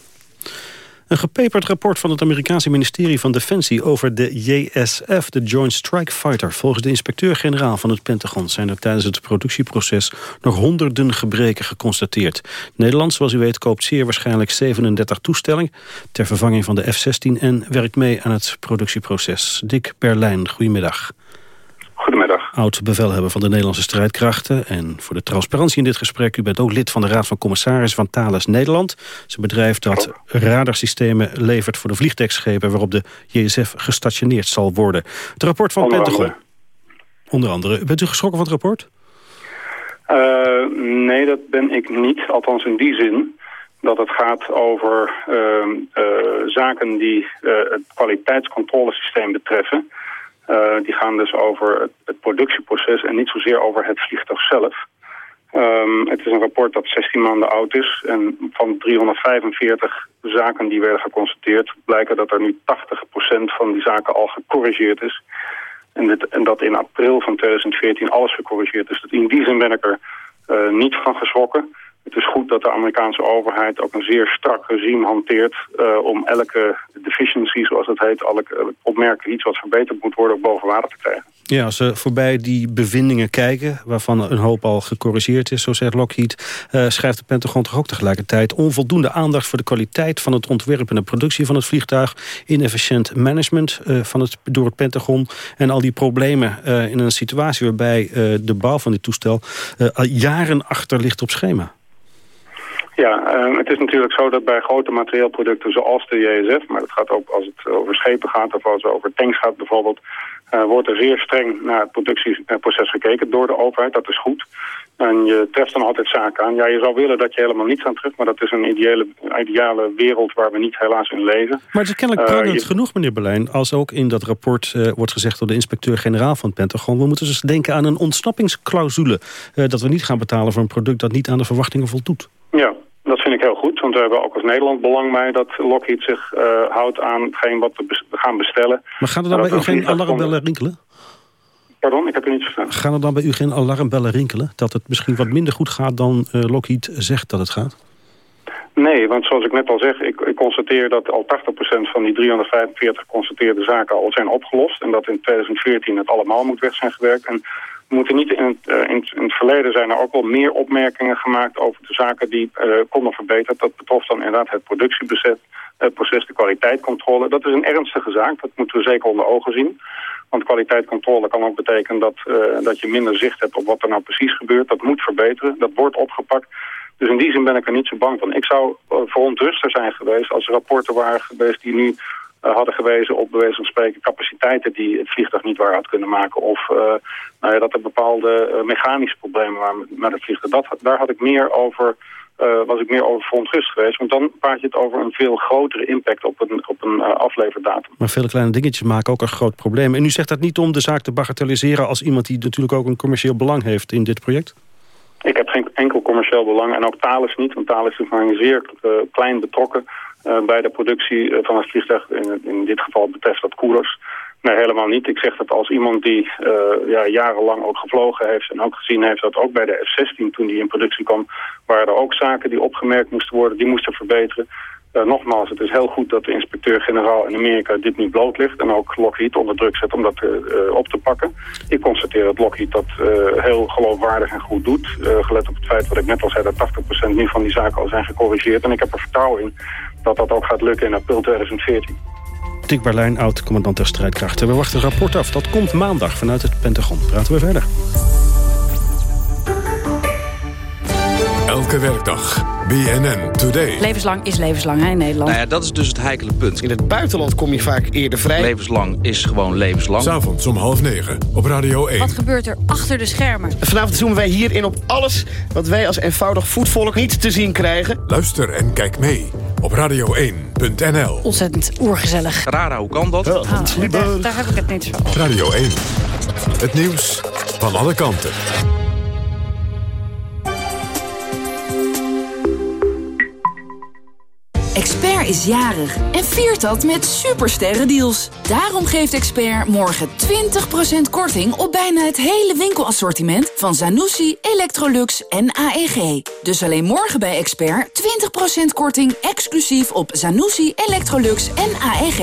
Een gepeperd rapport van het Amerikaanse ministerie van Defensie over de JSF, de Joint Strike Fighter. Volgens de inspecteur-generaal van het Pentagon zijn er tijdens het productieproces nog honderden gebreken geconstateerd. Nederland, zoals u weet, koopt zeer waarschijnlijk 37 toestellen ter vervanging van de F-16 en werkt mee aan het productieproces. Dick Berlijn, goedemiddag. Goedemiddag. Oud-bevelhebber van de Nederlandse strijdkrachten. En voor de transparantie in dit gesprek... u bent ook lid van de Raad van Commissarissen van Thales Nederland. Het is een bedrijf dat radarsystemen levert voor de vliegtuigschepen... waarop de JSF gestationeerd zal worden. Het rapport van Onder Pentagon. andere. Onder andere. Bent u geschrokken van het rapport? Uh, nee, dat ben ik niet. Althans in die zin dat het gaat over uh, uh, zaken die het kwaliteitscontrolesysteem betreffen... Uh, die gaan dus over het, productieproces en niet zozeer over het vliegtuig zelf. Um, het is een rapport dat 16 maanden oud is. En van 345 zaken die werden geconstateerd... blijken dat er nu 80% van die zaken al gecorrigeerd is. En, en dat in april van 2014 alles gecorrigeerd is. Dus in die zin ben ik er uh, niet van geschrokken. Het is goed dat de Amerikaanse overheid ook een zeer strak regime hanteert... om elke deficiency, zoals het heet, elk opmerkelijk iets wat verbeterd moet worden... ook boven water te krijgen. Ja, als we voorbij die bevindingen kijken... waarvan een hoop al gecorrigeerd is, zo zegt Lockheed... Uh, schrijft de Pentagon toch ook tegelijkertijd... onvoldoende aandacht voor de kwaliteit van het ontwerp... en de productie van het vliegtuig... inefficiënt management van het, door het Pentagon... en al die problemen in een situatie waarbij de bouw van dit toestel... jaren achter ligt op schema. Ja, uh, het is natuurlijk zo dat bij grote materieelproducten zoals de JSF... maar dat gaat ook als het over schepen gaat of als het over tanks gaat bijvoorbeeld... Uh, wordt er zeer streng naar het productieproces gekeken door de overheid. Dat is goed. En je treft dan altijd zaken aan. Ja, je zou willen dat je helemaal niets aan terug... maar dat is een ideale, ideale wereld waar we niet helaas in leven. Maar het is kennelijk eh, prangend uh, genoeg, meneer Berlijn... als ook in dat rapport uh, wordt gezegd door de inspecteur-generaal van het Pentagon... we moeten dus denken aan een ontsnappingsclausule... Uh, dat we niet gaan betalen voor een product dat niet aan de verwachtingen voldoet. Ja, dat vind ik heel goed, want we hebben ook als Nederland belang bij dat Lockheed zich uh, houdt aan hetgeen wat we, we gaan bestellen. Maar gaan er dan bij u geen alarmbellen rinkelen? Pardon, ik heb u niet verstaan. Gaan er dan bij u geen alarmbellen rinkelen? Dat het misschien wat minder goed gaat dan uh, Lockheed zegt dat het gaat? Nee, want zoals ik net al zeg, ik, ik constateer dat al 80% van die 345 constateerde zaken al zijn opgelost. En dat in 2014 het allemaal moet weg zijn gewerkt. En we moeten niet in het, uh, in, het, verleden zijn er ook wel meer opmerkingen gemaakt over de zaken die uh, konden verbeterd. Dat betrof dan inderdaad het productieproces, het proces, de kwaliteitscontrole. Dat is een ernstige zaak, dat moeten we zeker onder ogen zien. Want kwaliteitscontrole kan ook betekenen dat, uh, dat je minder zicht hebt op wat er nou precies gebeurt. Dat moet verbeteren, dat wordt opgepakt. Dus in die zin ben ik er niet zo bang van. Ik zou verontruster zijn geweest als er rapporten waren geweest die nu uh, hadden gewezen op bewezen van spreken capaciteiten die het vliegtuig niet waar had kunnen maken. Of uh, nou ja, dat er bepaalde uh, mechanische problemen waren met, het vliegtuig. Dat, daar had ik meer over, was ik meer over verontrust geweest. Want dan praat je het over een veel grotere impact op een, op een afleverdatum. Maar vele kleine dingetjes maken ook een groot probleem. En u zegt dat niet om de zaak te bagatelliseren als iemand die natuurlijk ook een commercieel belang heeft in dit project? Ik heb geen enkel commercieel belang en ook Thales niet. Want Thales is maar zeer klein betrokken uh, bij de productie uh, van het vliegtuig. In, in, dit geval betreft dat koelers. Nee, helemaal niet. Ik zeg dat als iemand die uh, ja, jarenlang ook gevlogen heeft... en ook gezien heeft dat ook bij de F-16 toen die in productie kwam... waren er ook zaken die opgemerkt moesten worden, die moesten verbeteren. Nogmaals, het is heel goed dat de inspecteur-generaal in Amerika dit nu bloot ligt... en ook Lockheed onder druk zet om dat op te pakken. Ik constateer dat Lockheed dat heel geloofwaardig en goed doet. gelet op het feit wat ik net al zei, dat 80% nu van die zaken al zijn gecorrigeerd. En ik heb er vertrouwen in dat dat ook gaat lukken in april 2014. Dick Berlijn, oud-commandant der strijdkrachten. We wachten een rapport af. Dat komt maandag vanuit het Pentagon. Praten we verder. Elke werkdag. BNN Today. Levenslang is levenslang hè, in Nederland. Nou ja, dat is dus het heikele punt. In het buitenland kom je vaak eerder vrij. Levenslang is gewoon levenslang. S'avonds om half negen op Radio 1. Wat gebeurt er achter de schermen? Vanavond zoomen wij hierin op alles wat wij als eenvoudig voetvolk niet te zien krijgen. Luister en kijk mee op radio1.nl. Ontzettend oergezellig. Rara, hoe kan dat? Oh, daar, daar heb ik het niet van. Radio 1. Het nieuws van alle kanten. Expert is jarig en viert dat met supersterrendeals. Daarom geeft Expert morgen 20% korting op bijna het hele winkelassortiment van Zanussi, Electrolux en AEG. Dus alleen morgen bij Expert 20% korting exclusief op Zanussi, Electrolux en AEG.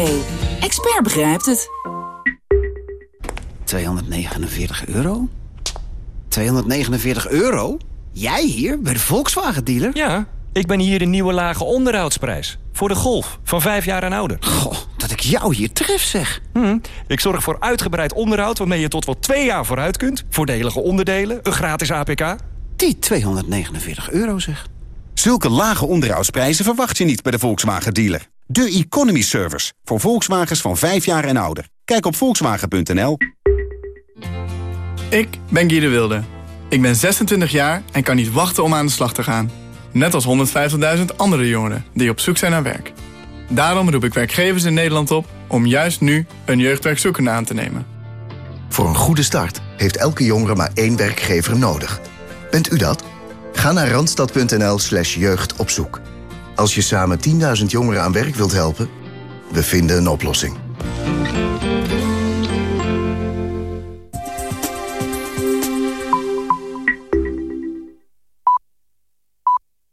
Expert begrijpt het. 249 euro? 249 euro? Jij hier, bij de Volkswagen-dealer? Ja. Ik ben hier de nieuwe lage onderhoudsprijs. Voor de Golf, van vijf jaar en ouder. Goh, dat ik jou hier tref, zeg. Hm, ik zorg voor uitgebreid onderhoud waarmee je tot wel twee jaar vooruit kunt. Voordelige onderdelen, een gratis APK. Die 249 euro, zeg. Zulke lage onderhoudsprijzen verwacht je niet bij de Volkswagen-dealer. De Economy Service, voor Volkswagens van vijf jaar en ouder. Kijk op volkswagen.nl. Ik ben Guy de Wilde. Ik ben 26 jaar en kan niet wachten om aan de slag te gaan. Net als 150.000 andere jongeren die op zoek zijn naar werk. Daarom roep ik werkgevers in Nederland op om juist nu een jeugdwerkzoekende aan te nemen. Voor een goede start heeft elke jongere maar één werkgever nodig. Bent u dat? Ga naar randstad.nl slash jeugdopzoek. Als je samen 10.000 jongeren aan werk wilt helpen, we vinden een oplossing.